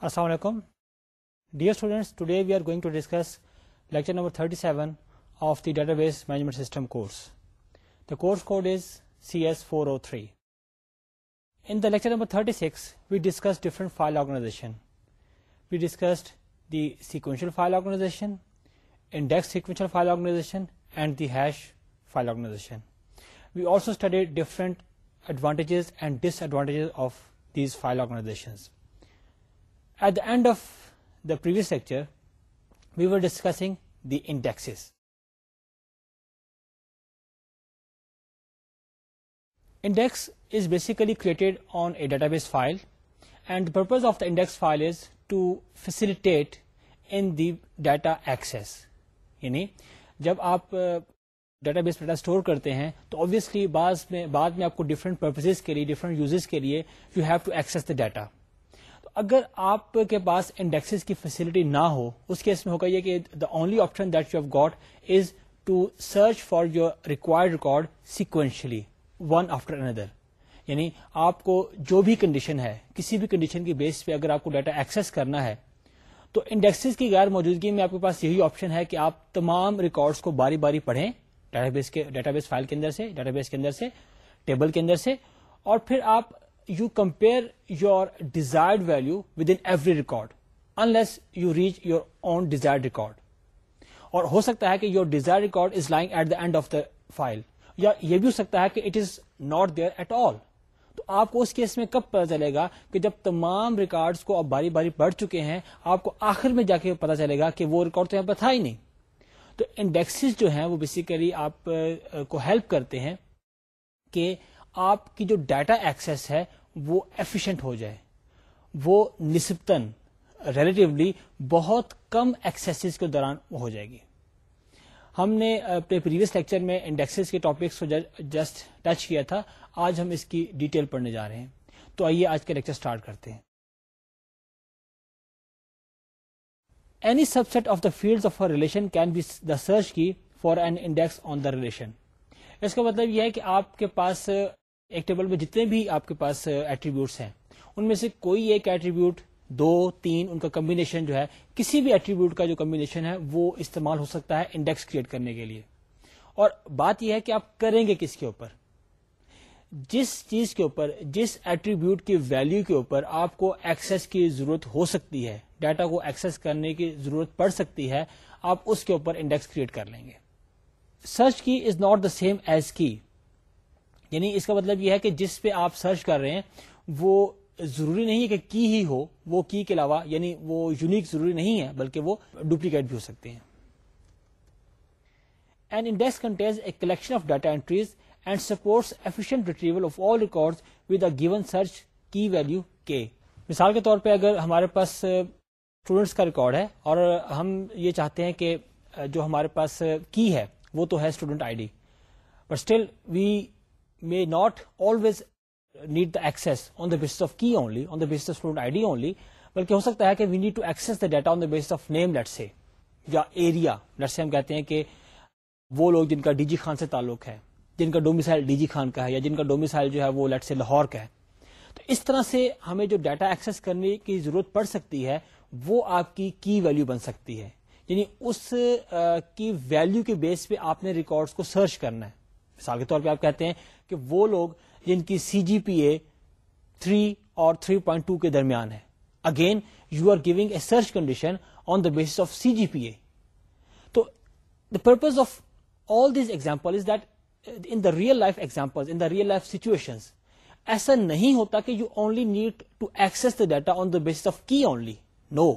Assalamu alaikum. Dear students, today we are going to discuss lecture number 37 of the Database Management System course. The course code is CS403. In the lecture number 36, we discussed different file organization. We discussed the sequential file organization, index sequential file organization, and the hash file organization. We also studied different advantages and disadvantages of these file organizations. At the end of the previous lecture we were discussing the indexes index is basically created on a database file and the purpose of the index file is to facilitate an the data یعنی جب آپ data base data store کرتے ہیں تو obviously بعد میں آپ کو ڈفرنٹ پرپز کے لیے ڈفرنٹ یوزز کے لیے you have to access the data اگر آپ کے پاس انڈیکسز کی فیسلٹی نہ ہو اس کیس میں ہوگا یہ کہ the only option that have got is to search for your required record sequentially one after اندر یعنی آپ کو جو بھی کنڈیشن ہے کسی بھی کنڈیشن کی بیس پہ اگر آپ کو ڈیٹا ایکسس کرنا ہے تو انڈیکسز کی غیر موجودگی میں آپ کے پاس یہی آپشن ہے کہ آپ تمام ریکارڈز کو باری باری پڑھیں ڈیٹا بیس فائل کے اندر سے ڈیٹا بیس کے اندر سے ٹیبل کے اندر سے اور پھر آپ you compare your desired value with in every record unless you reach your own desire record اور ہو سکتا ہے کہ your desire record is lying at the end of the file یا یہ بھی ہو سکتا ہے کہ it is not there at all تو آپ کو اس کیس میں کب پتا چلے گا کہ جب تمام ریکارڈ کو آپ باری باری پڑھ چکے ہیں آپ کو آخر میں جا کے پتا چلے گا کہ وہ ریکارڈ تو یہاں پر تھا ہی نہیں تو انڈیکس جو ہیں وہ بیسیکلی آپ کو ہیلپ کرتے ہیں کہ آپ کی جو ڈیٹا ایکسس ہے وہ ایفیشنٹ ہو جائے وہ نسبتاً ریلیٹیولی بہت کم ایکسیسز کے دوران ہو جائے گی ہم نے اپنے پریویس لیکچر میں انڈیکسز کے ٹاپکس کو جسٹ ٹچ کیا تھا آج ہم اس کی ڈیٹیل پڑھنے جا رہے ہیں تو آئیے آج کے لیکچر سٹارٹ کرتے ہیں any subset of the field of relation can be the search key for an index on the relation اس کا مطلب یہ ہے کہ آپ کے پاس ایک ٹیبل میں جتنے بھی آپ کے پاس ایٹریبیوٹس ہیں ان میں سے کوئی ایک ایٹریبیوٹ دو تین ان کا کمبینیشن جو ہے کسی بھی ایٹریبیوٹ کا جو کمبینیشن ہے وہ استعمال ہو سکتا ہے انڈیکس کریٹ کرنے کے لیے اور بات یہ ہے کہ آپ کریں گے کس کے اوپر جس چیز کے اوپر جس ایٹریبیوٹ کی ویلیو کے اوپر آپ کو ایکسس کی ضرورت ہو سکتی ہے ڈیٹا کو ایکسس کرنے کی ضرورت پڑ سکتی ہے آپ اس کے اوپر انڈیکس کریٹ کر لیں گے search key is not the same as key یعنی اس کا مطلب یہ ہے کہ جس پہ آپ سرچ کر رہے ہیں وہ ضروری نہیں ہے کہ کی ہی ہو وہ کی کے علاوہ یعنی وہ یونیک ضروری نہیں ہے بلکہ وہ ڈپلیکیٹ بھی ہو سکتے ہیں collection of data with a given search key value کے مثال کے طور پہ اگر ہمارے پاس اسٹوڈینٹس کا ریکارڈ ہے اور ہم یہ چاہتے ہیں کہ جو ہمارے پاس کی ہے وہ تو ہے student I D but still we may not always need the the access on basis of key only, on the basis of student ID only, بلکہ ہو سکتا ہے کہ we need to the data on the base of name let say یا area late سے ہم کہتے ہیں کہ وہ لوگ جن کا ڈی جی خان سے تعلق ہے جن کا ڈومیسائل ڈی جی خان کا ہے یا جن کا ڈومیسائل جو ہے وہ لیٹ سے لاہور کا ہے تو اس طرح سے ہمیں جو ڈیٹا ایکسس کرنے کی ضرورت پڑ سکتی ہے وہ آپ کی کی ویلو بن سکتی ہے یعنی اس کی ویلو کے بیس پہ آپ نے ریکارڈ کو سرچ کرنا ہے مثال کے طور پہ آپ کہتے ہیں کہ وہ لوگ جن کی سی جی پی اے 3 اور 3.2 کے درمیان ہے again you are giving a search condition on the base of C G P A تو the purpose of all these example is that in the real life example in the real life situation ایسا نہیں ہوتا کہ you only need to access the data on the base of key only no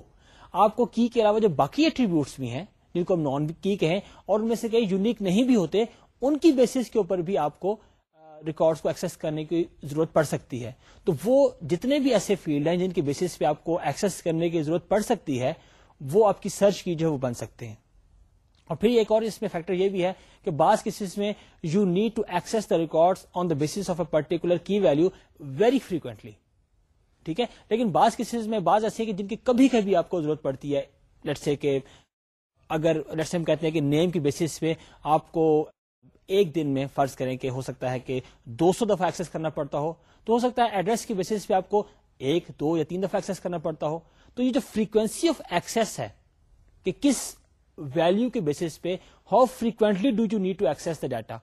آپ کو کی کے علاوہ جو باقی ایٹریبیوٹس بھی ہیں جن کو ہم نان کی کہیں اور ان میں سے کئی یونیک نہیں بھی ہوتے ان کی بیسس کے اوپر بھی آپ کو ریکارڈ کو ایکسس کرنے کی ضرورت پڑ سکتی ہے تو وہ جتنے بھی ایسے فیلڈ ہیں جن کی بیسس پہ آپ کو ایکسس کرنے کی ضرورت پڑ سکتی ہے وہ آپ کی سرچ کی جو ہے وہ بن سکتے ہیں اور پھر ایک اور اس میں فیکٹر یہ بھی ہے کہ بعض میں you need to access the record on the basis of a particular key value very frequently ٹھیک ہے لیکن بعض کیسز میں بعض ایسی جن کی کبھی کبھی آپ کو ضرورت پڑتی ہے لٹسے کے اگر لٹسے ہم کہتے ہیں کہ نیم کی بیسس پہ آپ کو ایک دن میں فرض کریں کہ ہو سکتا ہے کہ دو سو دفعہ ایکسس کرنا پڑتا ہو تو ہو سکتا ہے ایڈریس کی بیسس پہ آپ کو ایک دو یا تین دفعہ ایکسس کرنا پڑتا ہو تو یہ جو فریکوینسی آف ایکسس ہے کہ کس ویلیو کے بیسس پہ how frequently do you need to access the data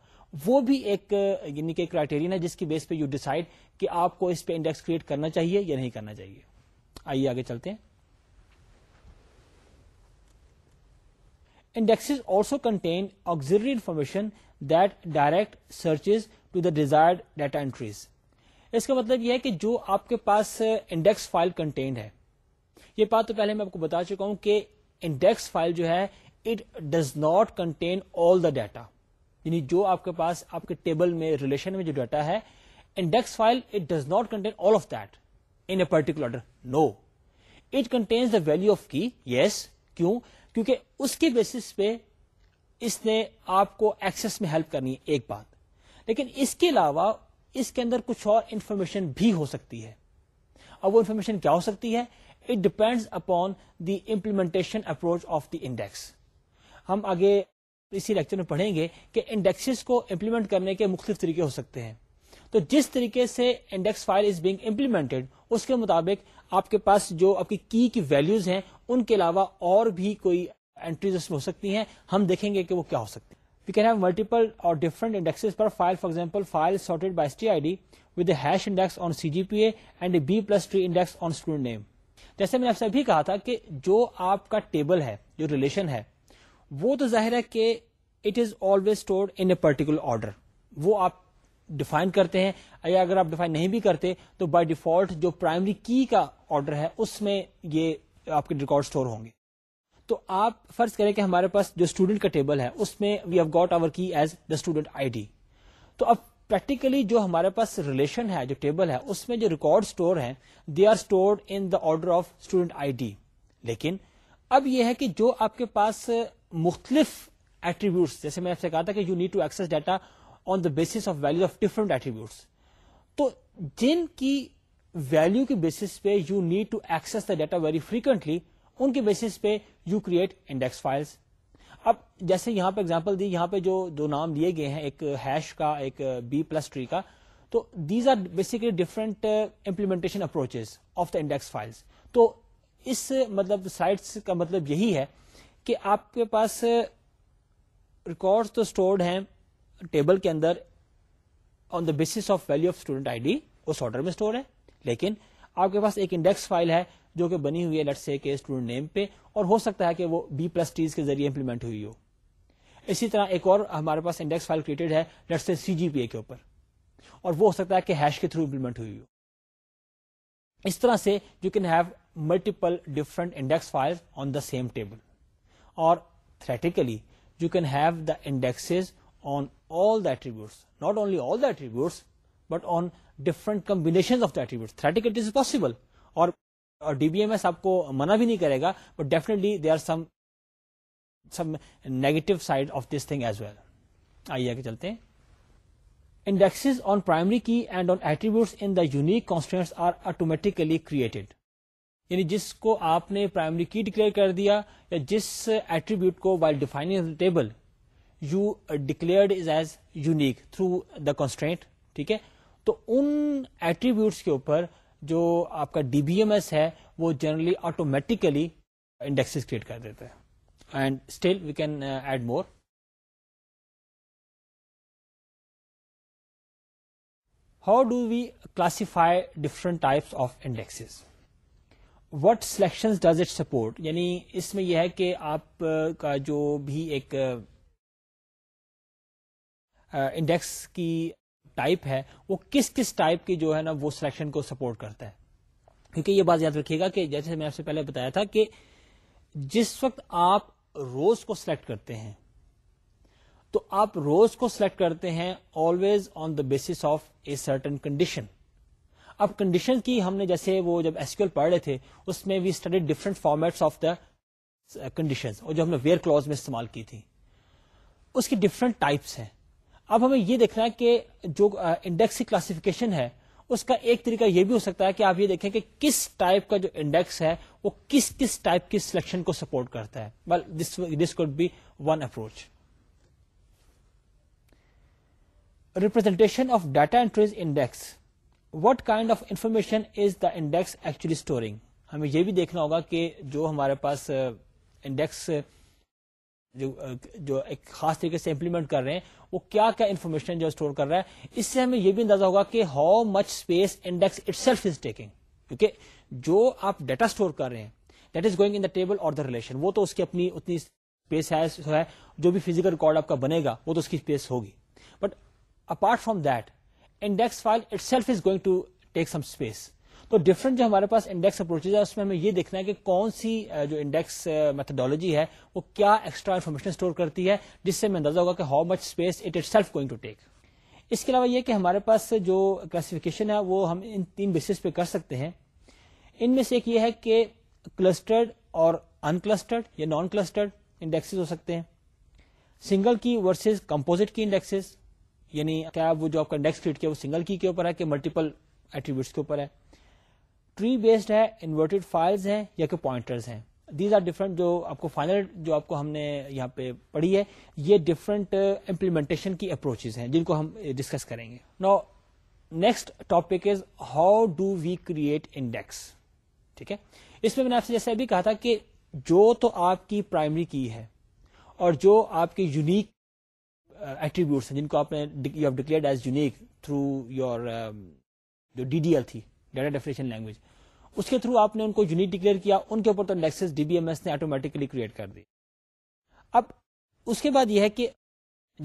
وہ بھی ایک یعنی کہ کرائٹیرین ہے جس کی بیس پہ یو ڈیسائڈ کہ آپ کو اس پہ انڈیکس کریٹ کرنا چاہیے یا نہیں کرنا چاہیے آئیے آگے چلتے ہیں index also contain auxiliary information direct searches to the desired data entries اس کا مطلب یہ ہے کہ جو آپ کے پاس انڈیکس فائل کنٹینٹ ہے یہ بات تو پہلے میں آپ کو بتا چکا ہوں کہ انڈیکس فائل جو ہے it does not contain all the data یعنی جو آپ کے پاس آپ کے ٹیبل میں ریلیشن میں جو ڈیٹا ہے index file it does not contain all of that in particular no it contains the value of key yes کیوں کیونکہ اس کے بیسس پہ اس نے آپ کو ایکسس میں ہیلپ کرنی ہے ایک بات لیکن اس کے علاوہ اس کے اندر کچھ اور انفارمیشن بھی ہو سکتی ہے اور وہ انفارمیشن کیا ہو سکتی ہے it depend upon the implementation approach of the index ہم آگے اسی لیکچر میں پڑھیں گے کہ انڈیکس کو امپلیمنٹ کرنے کے مختلف طریقے ہو سکتے ہیں تو جس طریقے سے index file is being implemented اس کے مطابق آپ کے پاس جو آپ کی کی ویلوز ہیں ان کے علاوہ اور بھی کوئی ہو سکتی ہیں ہم دیکھیں گے کہ وہ کیا ہو سکتی ہیں وی کین ہیو ملٹیپل اور different index per file for example file sorted by I D with hash index on C G P A and B plus tree index on student name جیسے میں نے آپ سے بھی کہا تھا کہ جو آپ کا ٹیبل ہے جو ریلیشن ہے وہ تو ظاہر ہے کہ it is always stored in a particular order وہ آپ ڈیفائن کرتے ہیں یا اگر آپ ڈیفائن نہیں بھی کرتے تو بائی ڈیفالٹ جو پرائمری کی کا آرڈر ہے اس میں یہ آپ کے ریکارڈ اسٹور ہوں گے تو آپ فرض کریں کہ ہمارے پاس جو اسٹوڈنٹ کا ٹیبل ہے اس میں وی have got our key as the student I D تو اب پریکٹیکلی جو ہمارے پاس ریلیشن ہے جو ٹیبل ہے اس میں جو ریکارڈ اسٹور ہیں they are stored in the order of student I D لیکن اب یہ ہے کہ جو آپ کے پاس مختلف ایٹریبیوٹس جیسے میں آپ سے کہا تھا کہ you need to access data on the basis of value of different attributes تو جن کی ویلو کی بیسس پہ you need to access the data very frequently ان کے بیسس پہ یو کریٹ انڈیکس فائلس اب جیسے یہاں پہ اگزامپل دی یہاں پہ جو دو نام لیے گئے ہیں ایک ہیش کا ایک بی پلس ٹری کا تو these are basically different implementation approach of the index files تو اس مطلب سائٹس کا مطلب یہی ہے کہ آپ کے پاس ریکارڈ uh, تو اسٹورڈ ہیں ٹیبل کے اندر on the basis of value of student I D us order میں اسٹور ہے لیکن آپ کے پاس ایک انڈیکس فائل ہے جو کہ بنی ہوئی ہے لٹ سے اسٹوڈنٹ نیم پہ اور ہو سکتا ہے کہ وہ بی پلس ٹیز کے ذریعے امپلیمنٹ ہوئی ہو اسی طرح ایک اور ہمارے پاس انڈیکس فائل کریٹڈ ہے لٹ سے سی جی پی اے کے اوپر اور وہ ہو سکتا ہے کہ ہیش کے تھرو امپلیمنٹ ہوئی ہو اس طرح سے you can have multiple different index file on the same table اور theoretically you can have the index on all the attributes not only all the attributes but on different combination of theoretical it is possible اور D B M S آپ کو منع بھی نہیں کرے گا but definitely they are some some negative side of this thing as well آئیے آگے چلتے ہیں index on primary key and on attribute in the unique constraints are automatically created یعنی جس کو آپ نے پرائمری کی ڈکلیئر کر دیا یا جس ایٹریبیوٹ کو while defining table you declared is as unique through the constraint ٹھیک ہے تو ان ایٹریبیوٹس کے اوپر جو آپ کا ڈی بی ایم ایس ہے وہ جنرلی آٹومیٹیکلی انڈیکس کریٹ کر دیتے and still we can add more how do we classify different types of index what selection does it support یعنی اس میں یہ ہے کہ آپ uh, کا جو بھی ایک انڈیکس uh, uh, کی ٹائپ ہے وہ کس کس ٹائپ کی جو ہے نا وہ سلیکشن کو سپورٹ کرتا ہے کیونکہ یہ بات یاد رکھیے گا کہ جیسے میں آپ سے پہلے بتایا تھا کہ جس وقت آپ روز کو سلیکٹ کرتے ہیں تو آپ روز کو سلیکٹ کرتے ہیں always on the base of a certain condition اب کنڈیشن کی ہم نے جیسے وہ جب ایسکیول پڑھ رہے تھے اس میں we study different format of the condition اور جو ہم نے ویئر کلوز میں استعمال کی تھی اس کی ڈفرنٹ ٹائپس ہیں اب ہمیں یہ دیکھنا ہے کہ جو انڈیکس کلاسیفیکیشن ہے اس کا ایک طریقہ یہ بھی ہو سکتا ہے کہ آپ یہ دیکھیں کہ کس ٹائپ کا جو انڈیکس ہے وہ کس کس ٹائپ کی سلیکشن کو سپورٹ کرتا ہے this could be one approach representation of data entries index what kind of information is the index actually storing ہمیں یہ بھی دیکھنا ہوگا کہ جو ہمارے پاس انڈیکس جو ایک خاص طریقے سے امپلیمنٹ کر رہے ہیں وہ کیا کیا انفارمیشن جو اسٹور کر رہا ہے اس سے ہمیں یہ بھی اندازہ ہوگا کہ how much space index itself is taking کیونکہ جو آپ ڈیٹا اسٹور کر رہے ہیں that is going in the table اور دا ریلیشن وہ تو اس کی اپنی اتنی اسپیس ہے جو بھی فیزیکل ریکارڈ آپ کا بنے گا وہ تو اس کی اسپیس ہوگی but apart from that index file itself is going to take some space تو ڈفرنٹ جو ہمارے پاس انڈیکس اپروچز ہے اس میں ہمیں یہ دیکھنا ہے کہ کون سی جو انڈیکس میتھڈالوجی ہے وہ کیا ایکسٹرا انفارمیشن اسٹور کرتی ہے جس سے اندازہ ہوگا کہ how much space it itself going to take اس کے علاوہ یہ کہ ہمارے پاس جو کلاسیفیکیشن ہے وہ ہم ان تین بیسس پہ کر سکتے ہیں ان میں سے ایک یہ ہے کہ کلسٹرڈ اور انکلسٹرڈ یا نان کلسٹرڈ انڈیکسز ہو سکتے ہیں سنگل کی ورسز کمپوزٹ کی انڈیکسز یعنی کیا وہ جو آپ کا انڈیکس کریٹ کیا وہ سنگل کی کے اوپر ہے کہ ملٹیپل ایٹریبیوٹس کے اوپر ہے ٹری بیسڈ ہے انورٹیڈ فائلز ہیں یا کہ پوائنٹرز ہیں دیز آر ڈفرنٹ جو آپ کو فائنل جو آپ کو ہم نے یہاں پہ پڑھی ہے یہ ڈفرنٹ امپلیمنٹیشن uh, کی اپروچز ہیں جن کو ہم ڈسکس uh, کریں گے no next topic is how do we create index ٹھیک ہے اس میں میں نے آپ سے جیسے ابھی کہا تھا کہ جو تو آپ کی پرائمری کی ہے اور جو آپ کے یونیک ایٹریبیوٹس uh, ہیں جن کو آپ نے you have declare as unique through your جو ڈی ڈی ایل تھی ڈیٹا ڈیفینیشن لینگویج اس کے تھرو آپ نے ان کو یونیک ڈکلیئر کیا ان کے اوپر تو نیکسس ڈی بی ایم ایس نے آٹومیٹکلی کریٹ کر دی اب اس کے بعد یہ ہے کہ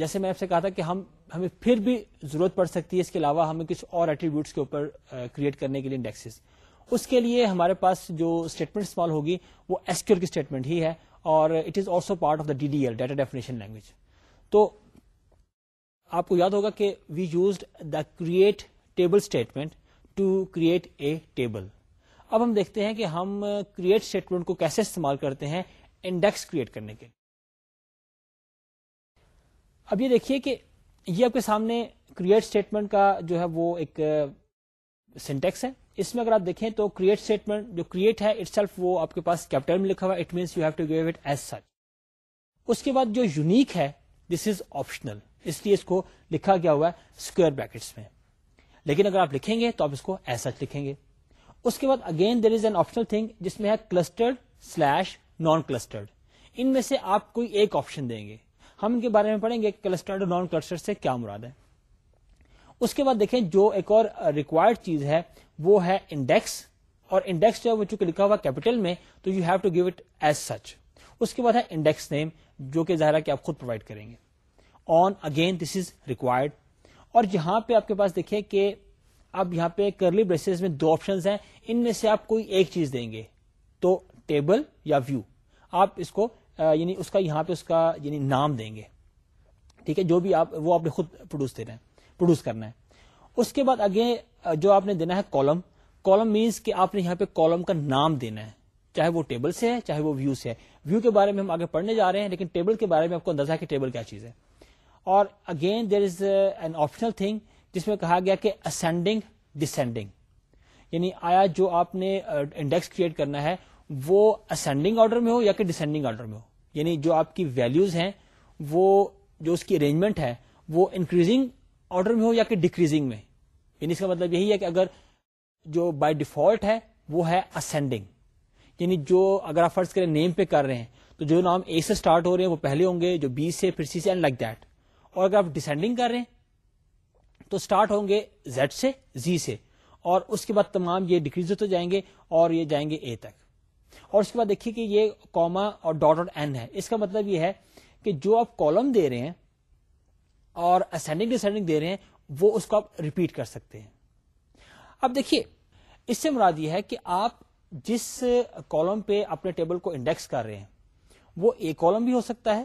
جیسے میں آپ سے کہا تھا کہ ہم ہمیں پھر بھی ضرورت پڑ سکتی ہے اس کے علاوہ ہمیں کچھ اور ایٹریبیوٹس کے اوپر کریٹ کرنے کے لیے انڈیکسز اس کے لیے ہمارے پاس جو اسٹیٹمنٹ استعمال ہوگی وہ ایسکیور کی اسٹیٹمنٹ ہی ہے اور it is also part of the D D L data definition language تو آپ کو یاد ہوگا کہ we used the create table statement to create a table اب ہم دیکھتے ہیں کہ ہم کریٹ اسٹیٹمنٹ کو کیسے استعمال کرتے ہیں انڈیکس کریٹ کرنے کے اب یہ دیکھیے کہ یہ آپ کے سامنے کریٹ اسٹیٹمنٹ کا جو ہے وہ ایک سینٹیکس ہے اس میں اگر آپ دیکھیں تو کریٹ اسٹیٹمنٹ جو کریٹ ہے اٹ وہ آپ کے پاس کیپٹل میں لکھا ہوا it means you have to give it as such اس کے بعد جو یونیک ہے دس از آپشنل اس لیے اس کو لکھا گیا ہوا ہے اسکوئر بریکٹس میں لیکن اگر آپ لکھیں گے تو آپ اس کو ایسا لکھیں گے اس کے بعد again there is an optional thing جس میں ہے کلسٹرڈ سلیش نان کلسٹرڈ ان میں سے آپ کوئی ایک آپشن دیں گے ہم ان کے بارے میں پڑھیں گے کلسٹرڈ اور نان کلسٹر سے کیا مراد ہے اس کے بعد دیکھیں جو ایک اور ریکوائرڈ چیز ہے وہ ہے انڈیکس اور انڈیکس جو ہے چونکہ لکھا ہوا کیپیٹل میں تو you have to give it as such اس کے بعد ہے انڈیکس نیم جو کہ ظاہر کریں گے on again this is required اور یہاں پہ آپ کے پاس دیکھیں کہ اب یہاں پہ کرلی بریسز میں دو آپشن ہیں ان میں سے آپ کوئی ایک چیز دیں گے تو ٹیبل یا ویو آپ اس کو یعنی اس کا یہاں پہ اس کا یعنی نام دیں گے ٹھیک ہے جو بھی آپ وہ آپ نے خود پروڈیوس دے رہے ہیں پروڈیوس کرنا ہے اس کے بعد آگے جو آپ نے دینا ہے کالم کالم مینس کہ آپ نے یہاں پہ کالم کا نام دینا ہے چاہے وہ ٹیبل سے ہے چاہے وہ ویو سے ہے ویو کے بارے میں ہم آگے پڑھنے جا رہے ہیں لیکن ٹیبل کے بارے میں آپ کو اندازہ ہے کہ ٹیبل کیا چیز ہے اور again there is an optional thing جس میں کہا گیا کہ اسینڈنگ ڈسینڈنگ یعنی آیا جو آپ نے انڈیکس uh, کریٹ کرنا ہے وہ اسینڈنگ آرڈر میں ہو یا کہ ڈسینڈنگ آرڈر میں ہو یعنی جو آپ کی ویلوز ہیں وہ جو اس کی ارینجمنٹ ہے وہ انکریزنگ آرڈر میں ہو یا کہ ڈیکریزنگ میں یعنی اس کا مطلب یہی ہے کہ اگر جو بائی ڈیفالٹ ہے وہ ہے اسینڈنگ یعنی جو اگر آپ فرض کریں نیم پہ کر رہے ہیں تو جو نام اے سے اسٹارٹ ہو رہے ہیں وہ پہلے ہوں گے جو بی سے پھر سی سے اینڈ لائک دیٹ اور اگر آپ ڈسینڈنگ کر رہے ہیں تو اسٹارٹ ہوں گے زیڈ سے زی سے اور اس کے بعد تمام یہ ڈکریز ہوتے جائیں گے اور یہ جائیں گے اے تک اور اس کے بعد دیکھیے کہ یہ کوما اور ڈاٹ این ہے اس کا مطلب یہ ہے کہ جو آپ کالم دے رہے ہیں اور اسینڈنگ ڈسینڈنگ دے رہے ہیں وہ اس کو آپ ریپیٹ کر سکتے ہیں اب دیکھیے اس سے مراد یہ ہے کہ آپ جس کالم پہ اپنے ٹیبل کو انڈیکس کر رہے ہیں وہ اے کالم بھی ہو سکتا ہے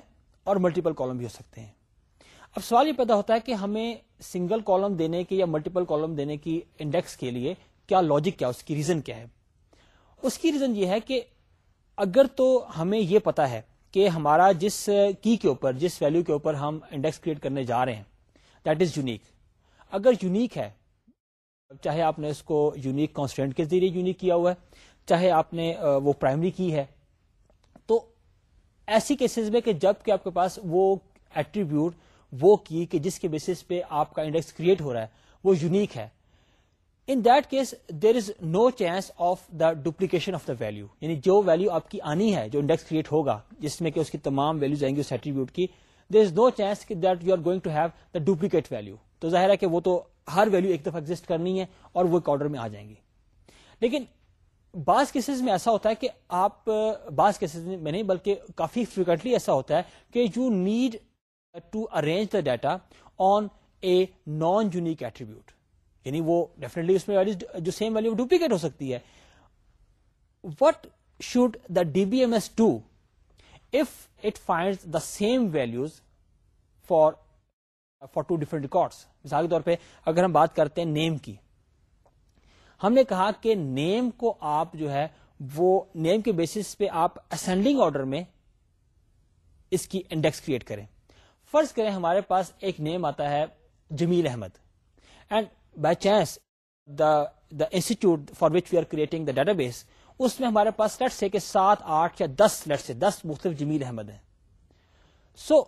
اور ملٹیپل کالم بھی ہو سکتے ہیں اب سوال یہ پیدا ہوتا ہے کہ ہمیں سنگل کالم دینے کی یا ملٹیپل کالم دینے کی انڈیکس کے لیے کیا لاجک کیا اس کی ریزن کیا ہے اس کی ریزن یہ ہے کہ اگر تو ہمیں یہ پتا ہے کہ ہمارا جس کی کے اوپر جس ویلو کے اوپر ہم انڈیکس کریٹ کرنے جا رہے ہیں دیٹ از یونیک اگر یونیک ہے چاہے آپ نے اس کو یونیک کانسٹنٹ کے ذریعے یونیک کیا ہوا ہے چاہے آپ نے وہ پرائمری کی ہے تو ایسی کیسز میں کہ جب کہ آپ کے پاس وہ ایٹریبیوٹ وہ کی کہ جس کے بیسس پہ آپ کا انڈیکس کریٹ ہو رہا ہے وہ یونیک ہے in that case there is no chance of the duplication of the value یعنی جو ویلو آپ کی آنی ہے جو انڈیکس کریٹ ہوگا جس میں کہ اس کی تمام ویلو جائیں گی ایٹریبیوٹ کی there is no chance that you are going to have the duplicate value تو ظاہر ہے کہ وہ تو ہر ویلو ایک دفعہ ایگزٹ کرنی ہے اور وہ ایک آرڈر میں آ جائیں گی لیکن بعض کیسز میں ایسا ہوتا ہے کہ آپ بعض کیسز میں نہیں بلکہ کافی فریکوینٹلی ایسا ہوتا ہے کہ you need to arrange the data on a non unique attribute یعنی وہ اس میں جو سیم ویلو ڈپلیکیٹ ہو سکتی ہے what should the D B M S to if it find the same values for for two different record مثال کے طور پہ اگر ہم بات کرتے ہیں نیم کی ہم نے کہا کہ نیم کو آپ جو ہے وہ نیم کے بیسس پہ آپ اسینڈنگ آرڈر میں اس کی انڈیکس کریٹ کریں فرض کریں ہمارے پاس ایک نیم آتا ہے Jamil Ahmad and by chance the the institute for which we are creating the database اس میں ہمارے پاس لٹس ہے کہ سات آٹھ یا دس لٹس ہے دس مختلف جمیل احمد ہیں so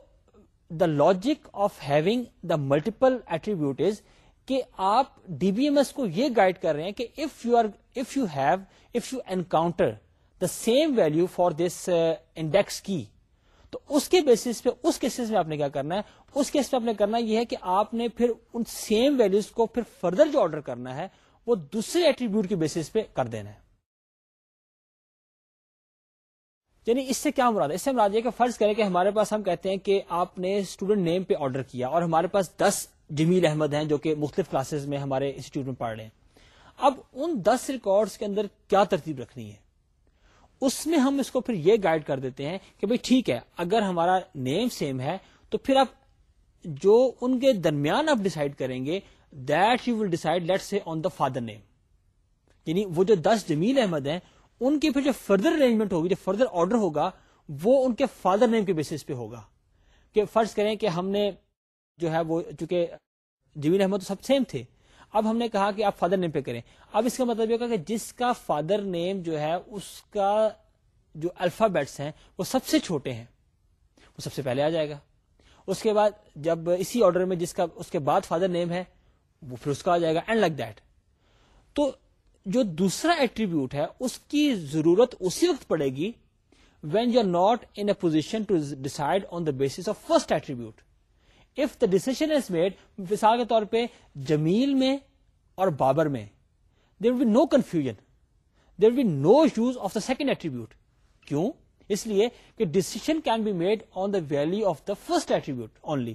the logic of having the multiple attribute is کہ آپ ڈی بی ایم ایس کو یہ گائڈ کر رہے ہیں کہ if you are if you have if you encounter the same value for this index key تو اس کے بیسس پہ اس کیسز میں آپ نے کیا کرنا ہے اس کیس پہ آپ نے کرنا یہ ہے کہ آپ نے پھر ان سیم ویلوز کو پھر فردر جو آرڈر کرنا ہے وہ دوسرے ایٹریبیوٹ کے بیسس پہ کر دینا ہے یعنی اس سے کیا مراد ہے اس سے مراد یہ کہ فرض کریں کہ ہمارے پاس ہم کہتے ہیں کہ آپ نے اسٹوڈنٹ نیم پہ آرڈر کیا اور ہمارے پاس دس جمیل احمد ہیں جو کہ مختلف کلاسز میں ہمارے انسٹیٹیوٹ میں پڑھ رہے ہیں اب ان دس ریکارڈز کے اندر کیا ترتیب رکھنی ہے اس میں ہم اس کو پھر یہ گائڈ کر دیتے ہیں کہ بھائی ٹھیک ہے اگر ہمارا نیم سیم ہے تو پھر آپ جو ان کے درمیان آپ ڈسائڈ کریں گے that you will decide let see on the father name یعنی وہ جو دس جمیل احمد ہیں ان کی پھر جو فردر ارینجمنٹ ہوگی جو فردر آرڈر ہوگا وہ ان کے فادر نیم کے بیسس پہ ہوگا کہ فرض کریں کہ ہم نے جو ہے وہ چونکہ جمیل احمد تو سب سیم تھے اب ہم نے کہا کہ آپ فادر نیم پہ کریں اب اس کا مطلب یہ ہوگا کہ جس کا فادر نیم جو ہے اس کا جو الفابیٹس ہیں وہ سب سے چھوٹے ہیں وہ سب سے پہلے آ جائے گا اس کے بعد جب اسی آرڈر میں جس کا اس کے بعد فادر نیم ہے وہ پھر اس کا آ جائے گا اینڈ لائک دیٹ تو جو دوسرا ایٹریبیوٹ ہے اس کی ضرورت اسی وقت پڑے گی when you are not in a position to decide on the base of first attribute if the decision is made مثال کے طور پہ جمیل میں اور بابر میں there be no confusion there be no use of the second attribute کیوں اس لیے کہ decision can be made on the value of the first attribute only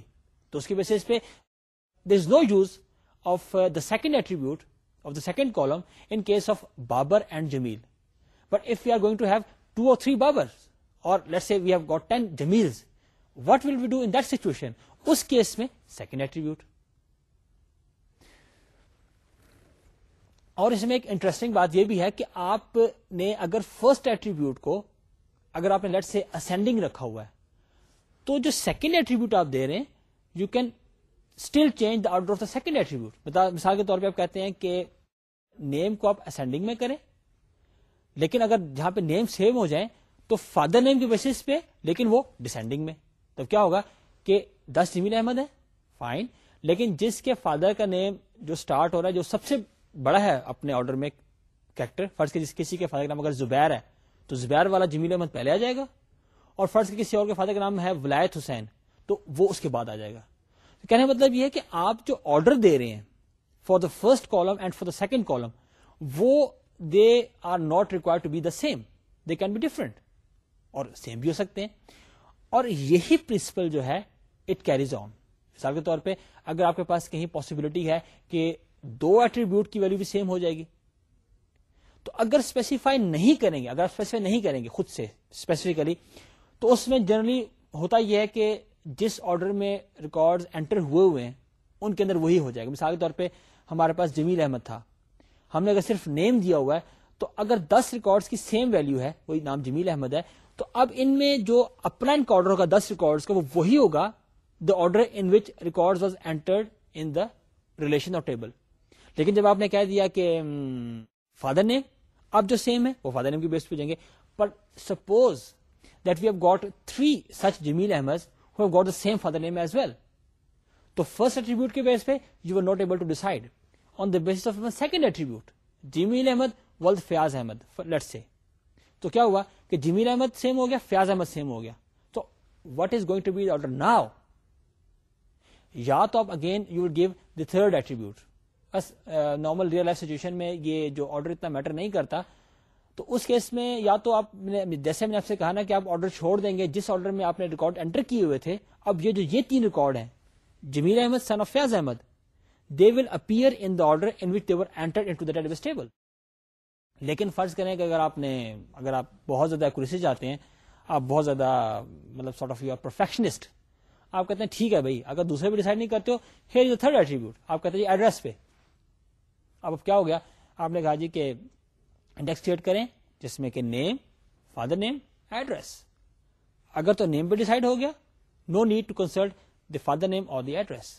تو اس کی بیسس پہ there is no use of the second attribute of the second column in case of Babar and Jamil but if you are going to have two or three Babar or let see we have got ten Jamils what will we do in the situation اس کیس میں second attribute اور اس میں ایک interesting بات یہ بھی ہے کہ آپ نے اگر فرسٹ ایٹریبیوٹ کو اگر آپ نے لیٹ سے اسینڈنگ رکھا ہوا ہے تو جو سیکنڈ ایٹریبیوٹ آپ دے رہے ہیں you can still change the order of the second attribute مثال کے طور پہ آپ کہتے ہیں کہ نیم کو آپ اسینڈنگ میں کریں لیکن اگر جہاں پہ نیم سیم ہو جائیں تو فادر نیم کے بیسس پہ لیکن وہ ڈسینڈنگ میں کیا ہوگا کہ دس جمیل احمد ہے فائن لیکن جس کے فادر کا نیم جو سٹارٹ ہو رہا ہے جو سب سے بڑا ہے اپنے آرڈر میں کریکٹر فادر کا نام اگر زبیر زبیر ہے تو والا جمیل احمد پہلے آ جائے گا اور فرض کے کے کسی اور فادر کا نام ہے ولایت حسین تو وہ اس کے بعد آ جائے گا کہنے کا مطلب یہ ہے کہ آپ جو آرڈر دے رہے ہیں for the first column and for the second column وہ they are not require to be the same they can be different اور سیم بھی ہو سکتے ہیں اور یہی پرنسپل جو ہے اٹ کیریز آن مثال کے طور پہ اگر آپ کے پاس کہیں پاسبلٹی ہے کہ دو ایٹریبیوٹ کی ویلو بھی سیم ہو جائے گی تو اگر اسپیسیفائی نہیں کریں گے اگر آپ اسپیسیفائی نہیں کریں گے خود سے اسپیسیفکلی تو اس میں جنرلی ہوتا یہ ہے کہ جس آرڈر میں ریکارڈ انٹر ہوئے ہوئے ہیں ان کے اندر وہی ہو جائے گا مثال کے طور پہ ہمارے پاس جمیل احمد تھا ہم نے اگر صرف نیم دیا ہوا ہے تو اگر دس ریکارڈ کی سیم ویلو ہے وہی نام جمیل احمد ہے تو اب ان میں جو اپلائن آرڈر ہوگا دس ریکارڈ کا وہ وہی ہوگا the order in which record was entered in the relation table لیکن جب آپ نے کہہ دیا کہ فادر نیم اب جو سیم ہے وہ فادر نیم کی بیس پہ جائیں گے پر suppose that we have got three such Jamil Ahmad got the same father name as well تو فرسٹ ایٹریبیوٹ کے بیس پہ you are not able to decide on the base of second attribute Jamil Ahmad ولد Fayyaz Ahmad late سے تو کیا ہوا کہ جمیل Ahmad same ہو گیا فیاض احمد سیم ہو گیا تو what is going to be order now یا تو آپ again you would give the third attribute بس نارمل ریئل لائف سچویشن میں یہ جو آرڈر اتنا میٹر نہیں کرتا تو اس کیس میں یا تو آپ نے جیسے میں نے آپ سے کہا نا کہ آپ آرڈر چھوڑ دیں گے جس آرڈر میں آپ نے ریکارڈ انٹر کیے ہوئے تھے اب یہ جو یہ تین ریکارڈ ہیں Jamil Ahmad son of Fayyaz Ahmad they will appear in the order in which they were enter into the table لیکن فرض کریں کہ اگر آپ نے اگر آپ بہت زیادہ ایکوریسی چاہتے ہیں آپ بہت زیادہ مطلب sort of you are perfectionist آپ کہتے ہیں ٹھیک ہے بھائی اگر دوسرے بھی ڈیسائڈ نہیں کرتے ہو ہیئر ہی تھرڈ ایٹریبیوٹ آپ کہتے ہیں جی ایڈریس پہ اب اب کیا ہو گیا آپ نے کہا جی کہ انڈیکس کریٹ کریں جس میں کہ نیم فادر نیم ایڈریس اگر تو نیم پہ ڈیسائڈ ہو گیا no need to consult the father name اور دی ایڈریس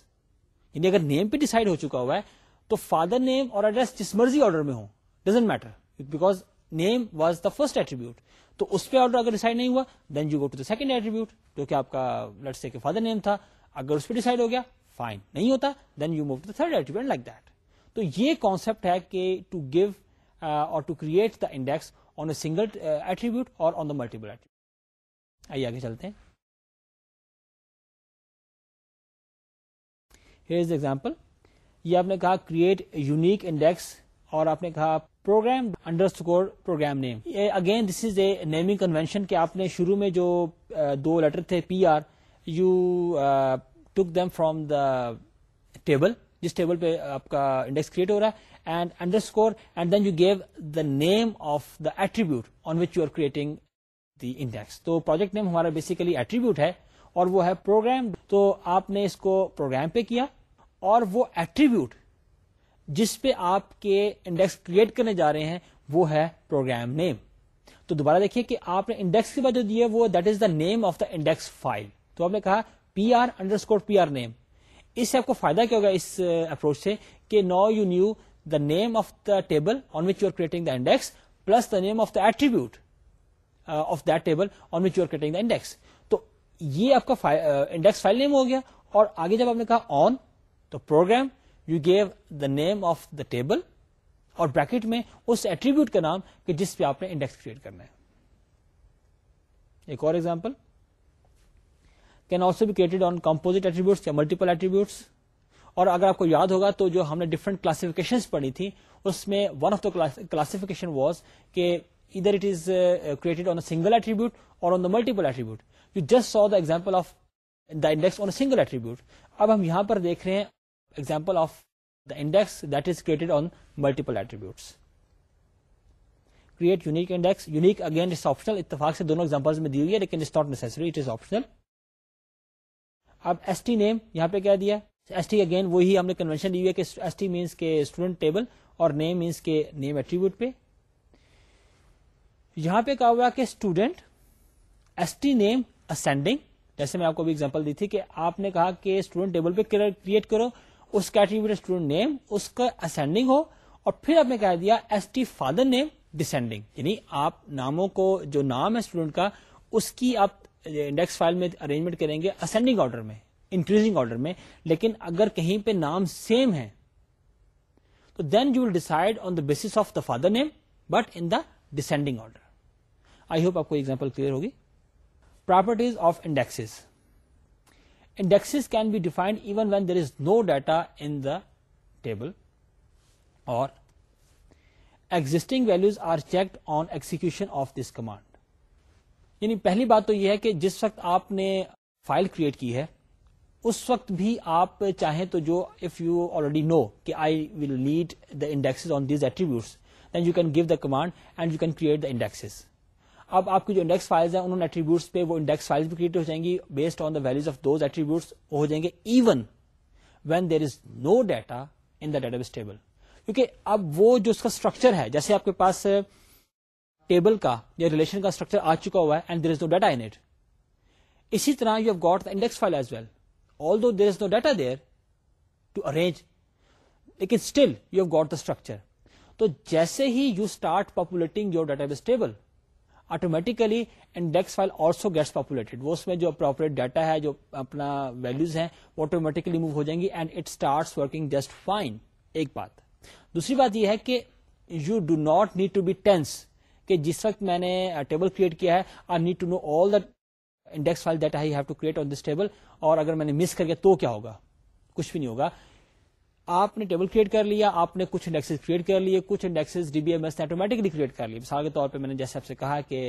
یعنی اگر نیم پہ ڈیسائڈ ہو چکا ہوا ہے تو فادر نیم اور ایڈریس جس مرضی آرڈر میں ہو doesn't matter because name was the first attribute تو اس پہ آرڈر اگر ڈیسائڈ نہیں ہوا then you go to the second attribute جو کہ آپ کا لٹ سے فادر نیم تھا اگر اس پہ ڈیسائڈ ہو گیا فائن نہیں ہوتا then you move to the third attribute like that تو یہ کانسپٹ ہے کہ ٹو گیو اور to create the index on a single attribute اور آن دا ملٹیپل ایٹریبیوٹ آئیے آگے چلتے ہیں ایگزامپل یہ آپ نے کہا کریٹ یونیک انڈیکس اور آپ نے کہا program underscore program name again this is a naming convention کے آپ نے شروع میں جو دو لیٹر تھے P R you took them from the table جس ٹیبل پہ آپ کا انڈیکس کریٹ ہو رہا ہے and and underscore then you give the name of the attribute on which you are creating the index تو پروجیکٹ نیم ہمارا basically attribute ہے اور وہ ہے پروگرام تو آپ نے اس کو پروگرام پہ کیا اور وہ ایٹریبیوٹ جس پہ آپ کے انڈیکس کریٹ کرنے جا رہے ہیں وہ ہے پروگرام نیم تو دوبارہ دیکھیے کہ آپ نے انڈیکس کی وجہ آف دا انڈیکس فائل تو آپ نے کہا P R underscore P R name اس سے آپ کو فائدہ کیا ہوگا اس اپروچ uh, سے کہ no you knew the name of the table on which you are creating the index plus the name of the attribute of that table on which you are creating the index تو یہ آپ کا index file name ہو گیا اور آگے جب آپ نے کہا آن تو program you give the name of the table اور بریکٹ میں اس ایٹریبیوٹ کا نام کہ جس پہ آپ نے انڈیکس کریٹ کرنا ہے ایک اور ایگزامپل کین آلسو بھی کریٹڈ آن کمپوزٹ ایٹریبیوٹس یا ملٹیپل ایٹریبیوٹس اور اگر آپ کو یاد ہوگا تو جو ہم نے ڈفرنٹ کلاسفکیشن پڑھی تھی اس میں one of the classification was کہ either it is created on a single attribute اور on the multiple attribute you just saw the example of the index on a single attribute اب ہم یہاں پر دیکھ رہے ہیں انڈیکسٹ از کریٹ آن name یہاں پہ کیا ہوا کہ student S T name ascending جیسے میں آپ کو بھی دی تھی کہ آپ نے کہا کہ اسٹوڈنٹ ٹیبل پہ کریٹ کرو اس کی اسٹوڈنٹ نیم اس کا اسینڈنگ ہو اور پھر آپ نے کہہ دیا S T father name descending یعنی آپ ناموں کو جو نام ہے اسٹوڈنٹ کا اس کی آپ انڈیکس فائل میں ارینجمنٹ کریں گے اسینڈنگ آرڈر میں انکریزنگ آرڈر میں لیکن اگر کہیں پہ نام سیم ہے تو then you will decide on the base of the father name but in the descending order I hope آپ کو ایگزامپل کلیئر ہوگی properties of index indexes can be defined even when there is no data in the table اور existing values are checked on execution of this command یعنی پہلی بات تو یہ ہے کہ جس وقت آپ نے فائل کریٹ کی ہے اس وقت بھی آپ چاہیں تو جو اف یو آلریڈی نو کہ I will lead the index on these attributes then you can give the command and you can create the indexes اب آپ کی جو انڈیکس فائلز ہیں انہوں ایٹریبیوٹس پہ وہ انڈیکس فائلز بھی کریٹ ہو جائیں گی based on the values of those attributes ہو جائیں گے even when there is no data in the database table کیونکہ اب وہ جو اس کا اسٹرکچر ہے جیسے آپ کے پاس ٹیبل کا یا ریلیشن کا اسٹرکچر آ چکا ہوا ہے and there is no data in it اسی طرح you have got the index file as well although there is no data there to arrange لیکن still you have got the structure تو جیسے ہی you start populating your database table automatically index file also gets populated وہ اس میں جو appropriate data ہے جو اپنا ویلوز ہیں وہ آٹومیٹکلی موو ہو جائیں گی and it starts working just fine ایک بات دوسری بات یہ ہے کہ you do not need to be tense کہ جس وقت میں نے ٹیبل کریٹ کیا ہے I need to know all the index file that I have to create on this table اور اگر میں نے مس کر کے تو کیا ہوگا کچھ بھی نہیں ہوگا آپ نے ٹیبل کریٹ کر لیا آپ نے کچھ انڈیکسز کریٹ کر لیے کچھ indexes D B M S نے آٹومیٹکلی کریٹ کر لیے مثال کے طور پہ میں نے جیسے آپ سے کہا کہ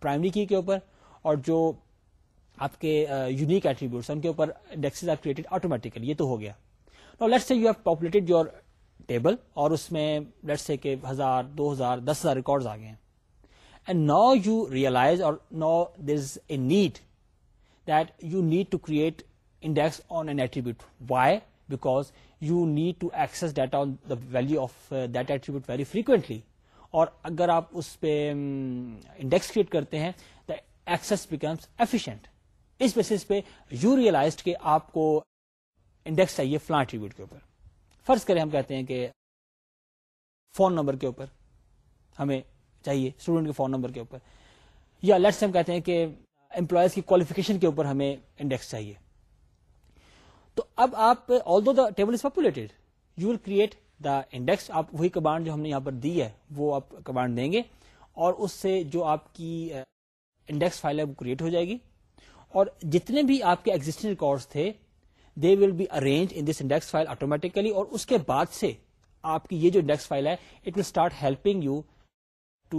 پرائمری کی کے اوپر اور جو آپ کے یونیک ایٹریبیوٹس ان کے اوپر انڈیکسز آر کریٹڈ آٹومیٹکلی یہ تو ہو گیا سے you have populated your table اور اس میں لیٹس دو ہزار دس ہزار ریکارڈ آ گئے اینڈ نو یو ریئلائز اور know there a need that you need to create index on an attribute why because you need to access data on the value of that attribute very frequently اور اگر آپ اس پہ index create کرتے ہیں the access becomes efficient اس base پہ you realize کہ آپ کو انڈیکس چاہیے فلاں کے اوپر فرض کریں ہم کہتے ہیں کہ فون نمبر کے اوپر ہمیں چاہیے اسٹوڈنٹ کے فون نمبر کے اوپر یا لیٹس ہم کہتے ہیں کہ امپلائز کی کوالیفکیشن کے اوپر ہمیں انڈیکس چاہیے تو اب آپ although the table is populated you will create the index آپ وہی کمانڈ جو ہم نے یہاں پر دی ہے وہ آپ کمانڈ دیں گے اور اس سے جو آپ کی انڈیکس فائل ہے وہ کریٹ ہو جائے گی اور جتنے بھی آپ کے ایگزٹنگ ریکارڈ تھے they will be arrange in this index file automatically اور اس کے بعد سے آپ کی یہ جو انڈیکس فائل ہے it will start helping you to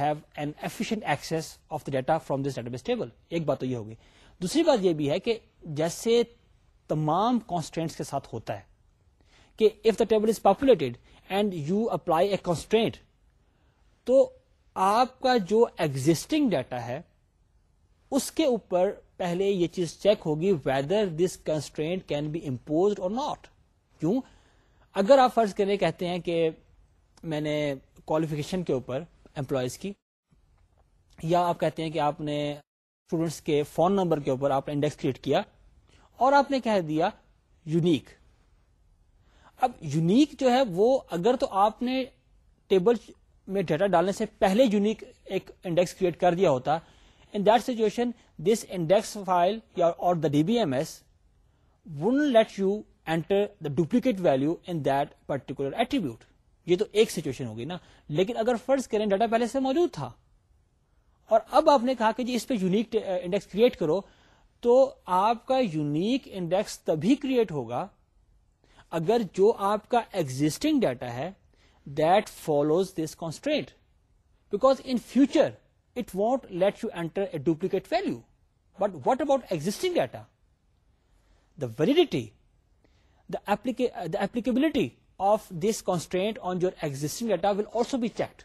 have an efficient access of the data from this database table ایک بات تو یہ ہوگی دوسری بات یہ بھی ہے کہ جیسے تمام کانسٹینٹس کے ساتھ ہوتا ہے کہ if the table is populated and you apply a constant تو آپ کا جو ایگزٹنگ ڈیٹا ہے اس کے اوپر پہلے یہ چیز چیک ہوگی whether this constraint can be impose or not کیوں اگر آپ فرض کریں کہتے ہیں کہ میں نے کوالیفکیشن کے اوپر امپلائیز کی یا آپ کہتے ہیں کہ آپ نے اسٹوڈینٹس کے فون نمبر کے اوپر آپ نے انڈیکس کریٹ کیا اور آپ نے کہہ دیا یونیک اب یونیک جو ہے وہ اگر تو آپ نے ٹیبل میں ڈیٹا ڈالنے سے پہلے یونیک ایک انڈیکس کریٹ کر دیا ہوتا in that situation this index file یا D B M S won't let you enter the duplicate value in that particular attribute یہ تو ایک سچویشن ہوگی نا لیکن اگر فرض کریں ڈیٹا پہلے سے موجود تھا اور اب آپ نے کہا کہ جی اس پہ یونیک انڈیکس کریٹ کرو تو آپ کا یونیک انڈیکس تبھی کریٹ ہوگا اگر جو آپ کا ایگزٹنگ ڈیٹا ہے that follows this constraint because in future it won't let you enter a duplicate value but what about existing data the validity the applicability of this constraint on your existing data will also be checked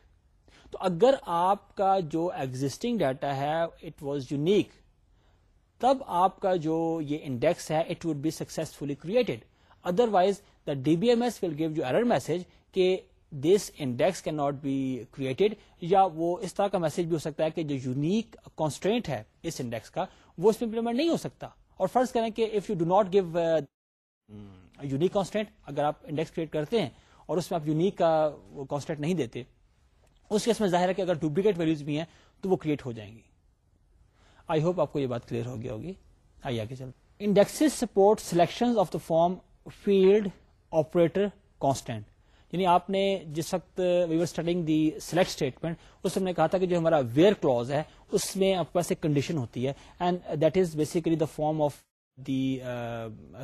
تو اگر آپ کا جو existing data ہے it was unique تب آپ کا جو یہ انڈیکس ہے it would be successfully created otherwise the D B M S will give you error message کہ دس انڈیکس کی ناٹ بی کریٹڈ یا وہ اس طرح کا میسج بھی ہو سکتا ہے کہ جو یونیک کانسٹینٹ ہے اس انڈیکس کا وہ اس میں امپلیمنٹ نہیں ہو سکتا اور فرض کریں کہ if you do not give unique constant اگر آپ انڈیکس کریٹ کرتے ہیں اور اس میں آپ یونیک کا کانسٹینٹ نہیں دیتے اس کے اس میں ظاہر ہے کہ اگر ڈپلیکیٹ ویلوز بھی ہیں تو وہ کریٹ ہو جائیں گی آئی ہوپ آپ کو یہ بات کلیئر ہوگی ہوگی آئیے آگے چلتے index support selection of the form field operator constant یعنی آپ نے جس وقت we are starting the select statement اس وقت نے کہا تھا کہ جو ہمارا ویئر کلوز ہے اس میں آپ کے پاس ایک کنڈیشن ہوتی ہے and that is basically the form of the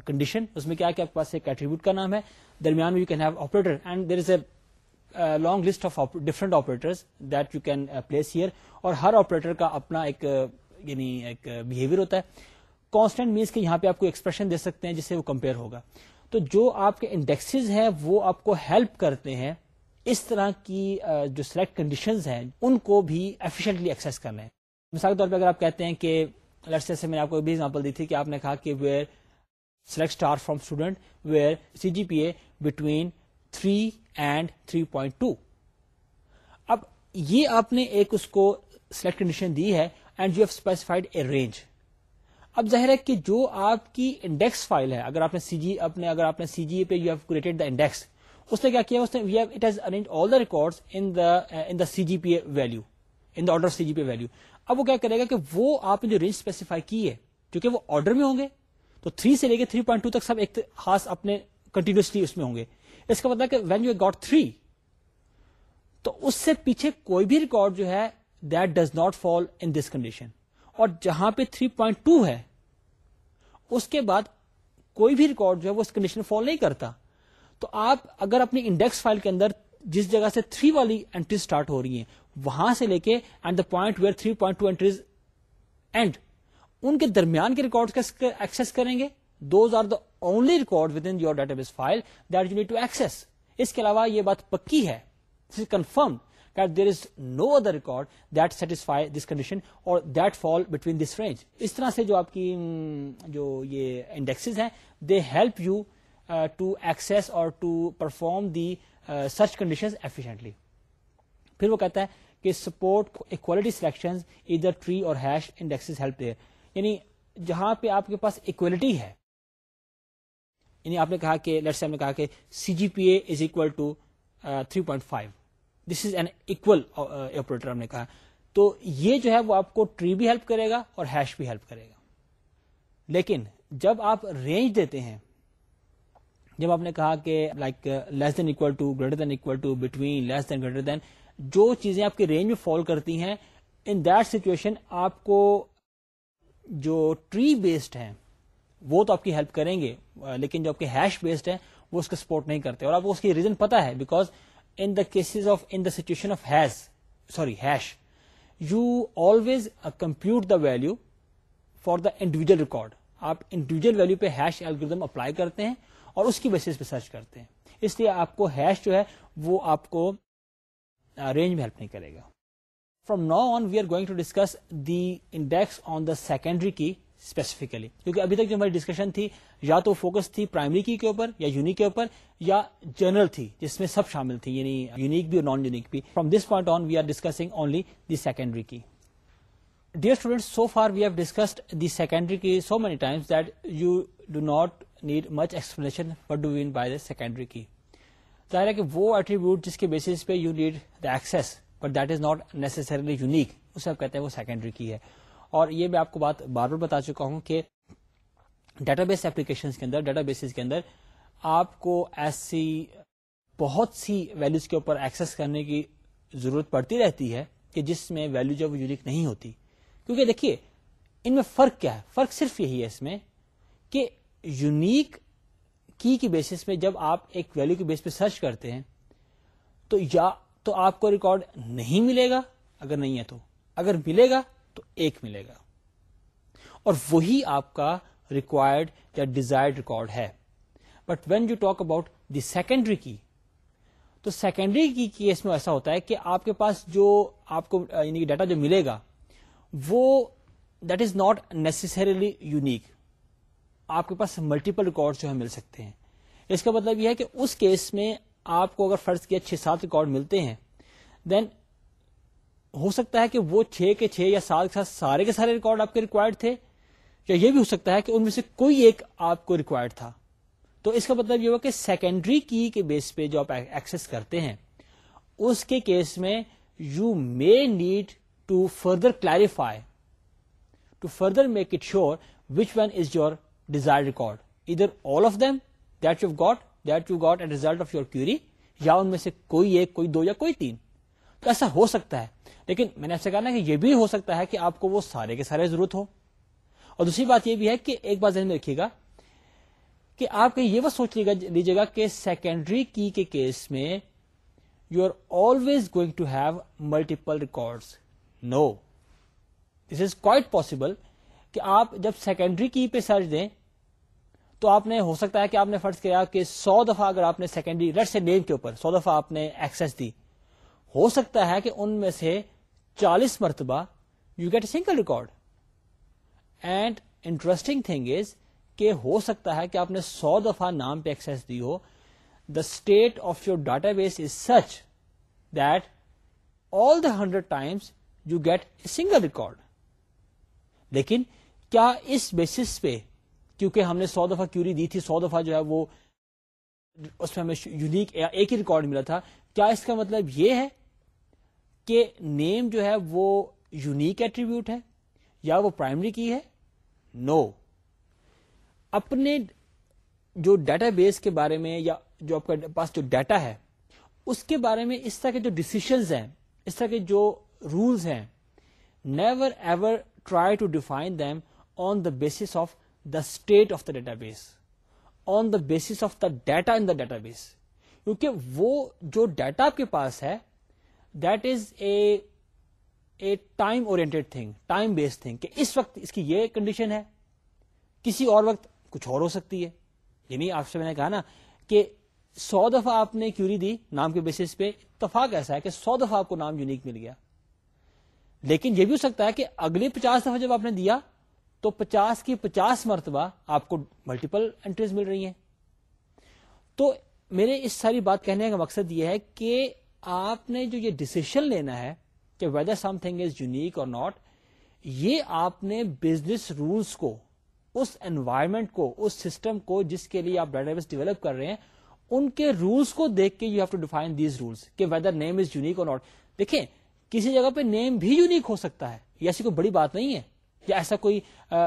condition اس میں کیا کہ آپ کے پاس ایک ایٹریبیوٹ کا نام ہے درمیان you can have operator and there is a long list of different operator that you can place here اور ہر آپریٹر کا اپنا ایک uh, یعنی ایک بہیویئر ہوتا ہے کانسٹینٹ مینس کے یہاں پہ آپ کو ایکسپریشن دے سکتے ہیں جس سے وہ کمپیئر ہوگا تو جو آپ کے انڈیکسز ہیں وہ آپ کو ہیلپ کرتے ہیں اس طرح کی جو سلیکٹ ہیں ان کو بھی کرنا ہے مثال کے طور پہ اگر آپ کہتے ہیں کہ سے میں نے آپ کو بھی ایگزامپل دی تھی کہ آپ نے کہا کہ where select star from student where C G P A between three and three point two اب یہ آپ نے ایک اس کو سلیکٹ کنڈیشن دی ہے and you have specified a range اب ظاہر ہے کہ جو آپ کی انڈیکس فائل ہے اگر آپ نے سی جی اپنے اگر آپ نے سی جی پہ you have created the index اس نے کیا کیا اس نے record in the C G P value in the order C G P value اب وہ کیا کرے گا کہ وہ آپ نے جو رینج اسپیسیفائی کی ہے کیونکہ وہ آرڈر میں ہوں گے تو 3 سے لے کے 3.2 تک سب ایک خاص اپنے کنٹینیوسلی اس میں ہوں گے اس کا مطلب کہ وین یو گاٹ 3 تو اس سے پیچھے کوئی بھی ریکارڈ جو ہے دس کنڈیشن اور جہاں پہ 3.2 پوائنٹ ٹو ہے اس کے بعد کوئی بھی ریکارڈ جو ہے وہ اس کنڈیشن فال نہیں کرتا تو آپ اگر اپنی انڈیکس فائل کے اندر جس جگہ سے تھری والی اینٹری اسٹارٹ ہو رہی ہے وہاں سے لے کے and the point where three and ان کے درمیان کے ریکارڈ ایکس کریں گے those are the only record with in your database file that you need to access اس کے علاوہ یہ بات پکی ہے confirm there is no other record that satisfy this condition or that fall between this range اس طرح سے جو آپ کی جو یہ انڈیکسز ہیں they help you to access or to perform the search condition efficiently پھر وہ کہتا ہے کہ support equality selection either tree or hash index help یعنی جہاں پہ آپ کے پاس اکویلٹی ہے یعنی آپ نے کہا کہ لٹ سیم نے کہا کہ C G P A is equal to three point five this is an equal operator ہم نے کہا تو یہ جو ہے وہ آپ کو ٹری بھی ہیلپ کرے گا اور ہیش بھی ہیلپ کرے گا لیکن جب آپ رینج دیتے ہیں جب آپ نے کہا کہ like less than equal to greater than equal to between less than greater than جو چیزیں آپ کی رینج میں فال کرتی ہیں ان دیٹ سچویشن آپ کو جو ٹری بیسڈ ہیں وہ تو آپ کی ہیلپ کریں گے لیکن جو آپ کے ہیش بیسڈ ہیں وہ اس کا سپورٹ نہیں کرتے اور آپ کو اس کی ریزن پتا ہے because of of hash sorry you you always compute the value for the individual record آپ انڈیویجل ویلو پہ ہیش ایلگردم اپلائی کرتے ہیں اور اس کی بیسس پہ سرچ کرتے ہیں اس لیے آپ کو ہیش جو ہے وہ آپ کو رینج میں ہیلپ نہیں کرے گا from now on we are going to discuss the index on the secondary key specifically کیونکہ ابھی تک جو ہماری ڈسکشن تھی یا تو فوکس تھی پرائمری کی کے اوپر یا یونیک کے اوپر یا جنرل تھی جس میں سب شامل تھی یعنی یونیک بھی اور نان یونیک بھی from this point on we are discussing only the secondary key there so far we have discussed the secondary key so many times that you do not need much explanation what do by the secondary key ظاہر ہے کہ وہ attribute جس کے basis پہ you need the Das but that is not necessarily unique اسے آپ کہتے ہیں وہ سیکنڈری کی ہے اور یہ میں آپ کو بات بار بار بتا چکا ہوں کہ ڈیٹا بیس اپلیکیشن کے اندر ڈیٹا بیسز کے اندر آپ کو ایسی بہت سی ویلوز کے اوپر ایکسس کرنے کی ضرورت پڑتی رہتی ہے کہ جس میں ویلو جو وہ یونیک نہیں ہوتی کیونکہ دیکھیے ان میں فرق کیا ہے فرق صرف یہی ہے اس میں کہ یونیک کی کی بیسس پہ جب آپ ایک ویلو کی بیس پہ سرچ کرتے ہیں تو یا تو آپ کو ریکارڈ نہیں ملے گا اگر نہیں ہے تو اگر ملے گا تو ایک ملے گا اور وہی آپ کا ریکوائرڈ یا ڈیزائرڈ ریکارڈ ہے but when you talk about the secondary key تو سیکنڈری کی کیس میں ایسا ہوتا ہے کہ آپ کے پاس جو آپ کو یعنی کہ ڈیٹا جو ملے گا وہ that is not necessarily unique آپ کے پاس ملٹیپل ریکارڈ جو ہے مل سکتے ہیں اس کا مطلب یہ ہے کہ اس کیس میں آپ کو اگر فرض کیا چھ سات ریکارڈ ملتے ہیں دین ہو سکتا ہے کہ وہ چھ کے چھ یا سال کے ساتھ سارے کے سارے ریکارڈ آپ کے ریکوائرڈ تھے یا یہ بھی ہو سکتا ہے کہ ان میں سے کوئی ایک آپ کو ریکوائرڈ تھا تو اس کا مطلب یہ ہوا کہ سیکنڈری کی کے بیس پہ جو آپ ایکسس کرتے ہیں اس کے کیس میں you may need to further clarify to further make it sure which one is your desire record either all of them that you got that you got a result of your query یا ان میں سے کوئی ایک کوئی دو یا کوئی تین ایسا ہو سکتا ہے لیکن میں نے ایسا کہا نا یہ بھی ہو سکتا ہے کہ آپ کو وہ سارے کے سارے ضرورت ہو اور دوسری بات یہ بھی ہے کہ ایک بات ذہن میں رکھیے گا کہ آپ کہیں یہ سوچ لیجیے گا کہ سیکنڈری کی کے کیس میں you are always going to have multiple record now this is quite possible کہ آپ جب سیکنڈری کی پہ سرچ دیں تو آپ نے ہو سکتا ہے کہ آپ نے فرض کیا کہ سو دفعہ اگر آپ نے سیکنڈری رٹ سے نیم کے اوپر سو دفعہ آپ نے ایکسس دی ہو سکتا ہے کہ ان میں سے چالیس مرتبہ you get a single record and interesting thing is کہ ہو سکتا ہے کہ آپ نے سو دفعہ نام پہ ایکسس دی ہو the state of your database is such that all the hundred times you get a single record لیکن کیا اس بیسس پہ کیونکہ ہم نے سو دفعہ کیوری دی تھی سو دفعہ جو ہے وہ اس میں ہمیں یونیک ایک ہی ریکارڈ ملا تھا کیا اس کا مطلب یہ ہے کہ نیم جو ہے وہ یونیک ایٹریبیوٹ ہے یا وہ پرائمری کی ہے نو no. اپنے جو ڈیٹا بیس کے بارے میں یا جو آپ کے پاس جو ڈیٹا ہے اس کے بارے میں اس طرح کے جو ڈسیشنز ہیں اس طرح کے جو رولز ہیں never ever try to define them on the basis of the state of the database on the basis of the data in the database کیونکہ وہ جو ڈیٹا آپ کے پاس ہے that is a a time اور اس وقت اس کی یہ کنڈیشن ہے کسی اور وقت کچھ اور ہو سکتی ہے یعنی آپ سے میں نے کہا نا کہ سو دفعہ آپ نے کیوری دی نام کے بیسس پہ اتفاق ایسا ہے کہ سو دفعہ آپ کو نام یونیک مل گیا لیکن یہ بھی ہو سکتا ہے کہ اگلے پچاس دفعہ جب آپ نے دیا تو پچاس کی پچاس مرتبہ آپ کو ملٹیپل انٹریز مل رہی ہیں تو میرے اس ساری بات کہنے کا مقصد یہ ہے کہ آپ نے جو یہ ڈسیشن لینا ہے کہ whether something is unique or not یہ آپ نے بزنس رولس کو اس انوائرمنٹ کو اس سسٹم کو جس کے لیے آپ بیس ڈیولپ کر رہے ہیں ان کے رولس کو دیکھ کے you have to define these rules کہ whether name is unique or not دیکھیں کسی جگہ پہ نیم بھی یونیک ہو سکتا ہے یہ ایسی کوئی بڑی بات نہیں ہے یا ایسا کوئی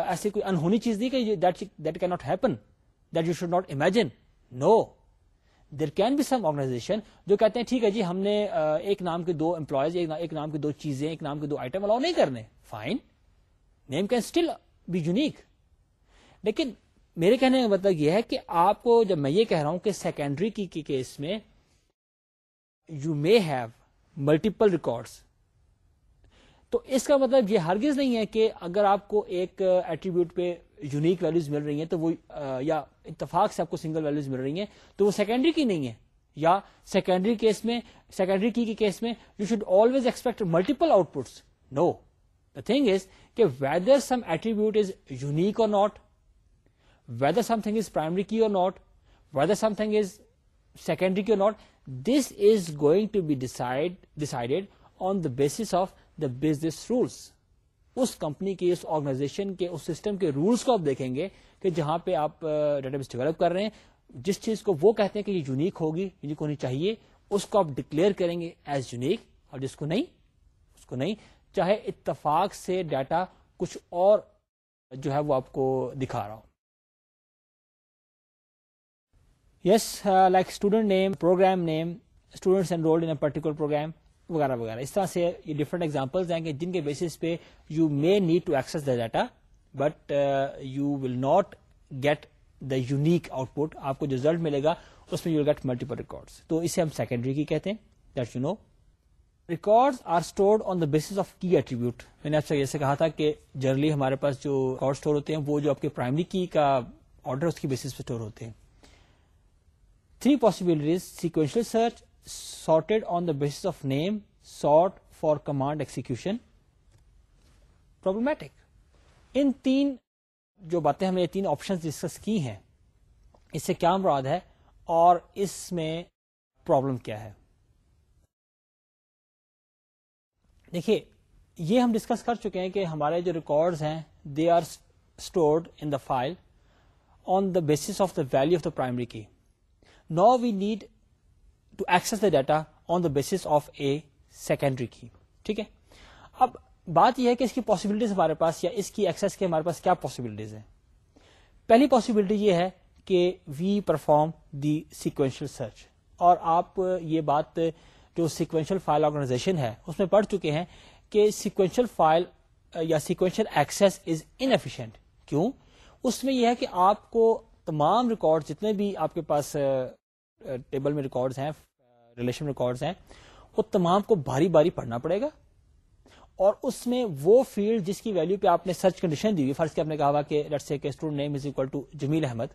ایسی کوئی انہونی چیز نہیں کہ that not happen that you should not imagine no there can be some organisation جو کہتے ہیں ٹھیک ہے جی ہم نے ایک نام کے دو امپلائز ایک نام کی دو چیزیں ایک نام کے دو آئٹم الاؤ نہیں کرنے fine name can still be unique لیکن میرے کہنے کا مطلب یہ ہے کہ آپ کو جب میں یہ کہہ رہا ہوں کہ سیکنڈری کی کیس میں you may have multiple records تو اس کا مطلب یہ ہرگز نہیں ہے کہ اگر آپ کو ایک ایٹریبیوٹ پہ یونیک ویلوز مل رہی ہیں تو وہ یا اتفاق سے آپ کو سنگل ویلوز مل رہی ہیں تو وہ سیکنڈری کی نہیں ہے یا سیکنڈری کیس میں سیکنڈری کی کے کیس میں you should always expect multiple outputs know the thing is کہ whether some attribute is unique اور not whether something is primary key اور not whether something is secondary key اور not this is going to be decide decided on the basis of the business rules us company کے اس organization کے اس system کے rules کو آپ دیکھیں گے کہ جہاں پہ آپ ڈیٹا بیس ڈیولپ کر رہے ہیں جس چیز کو وہ کہتے ہیں کہ یہ یونیک ہوگی یونیک ہونی چاہیے اس کو آپ ڈکلیئر کریں گے ایز یونیک اور جس کو نہیں اس کو نہیں چاہے اتفاق سے ڈیٹا کچھ اور جو ہے وہ آپ کو دکھا رہا ہوں yes like student name program name students enrolled in particular program وغیرہ وغیرہ اس طرح سے یہ ڈفرنٹ ایگزامپل ہیں کہ جن کے بیسس پہ you may need to access the data but you will not get the unique output آپ کو جو ریزلٹ ملے گا اس میں یو گیٹ ملٹیپل ریکارڈ تو اسے ہم سیکنڈری کی کہتے ہیں that you know record are stored on the basis of key attribute میں نے آپ سے جیسے کہا تھا کہ جرلی ہمارے پاس جو ریکارڈ اسٹور ہوتے ہیں وہ جو آپ کے پرائمری کی کا آرڈر اس کی بیسس پہ اسٹور ہوتے ہیں three possibilities sequential search sorted on the basis of name sort for command execution problematic ان تین جو باتیں ہم نے تین آپشن ڈسکس کی ہیں اس سے کیا مراد ہے اور اس میں پرابلم کیا ہے دیکھیے یہ ہم ڈسکس کر چکے ہیں کہ ہمارے جو ریکارڈ ہیں they are stored in the file on the basis of the value of the primary key نا we need to access the data on the basis of a secondary key ٹھیک ہے اب بات یہ ہے کہ اس کی پاسبلٹیز ہمارے پاس یا اس کی ایکس کے ہمارے پاس کیا پاسبلٹیز ہیں پہلی پاسبلٹی یہ ہے کہ we perform the sequential search اور آپ یہ بات جو سیکوینشل فائل آرگنائزیشن ہے اس میں پڑھ چکے ہیں کہ سیکوینشل فائل یا سیکوینشل ایکسس از انفیشینٹ کیوں اس میں یہ ہے کہ آپ کو تمام ریکارڈ جتنے بھی آپ کے پاس ٹیبل میں ریکارڈز ہیں ریلیشن ریکارڈز ہیں وہ تمام کو باری باری پڑھنا پڑے گا اور اس میں وہ فیلڈ جس کی ویلیو پہ آپ نے سرچ کنڈیشن دی ہوئی فرض کے آپ نے کہا کہ student name is equal to Jamil Ahmed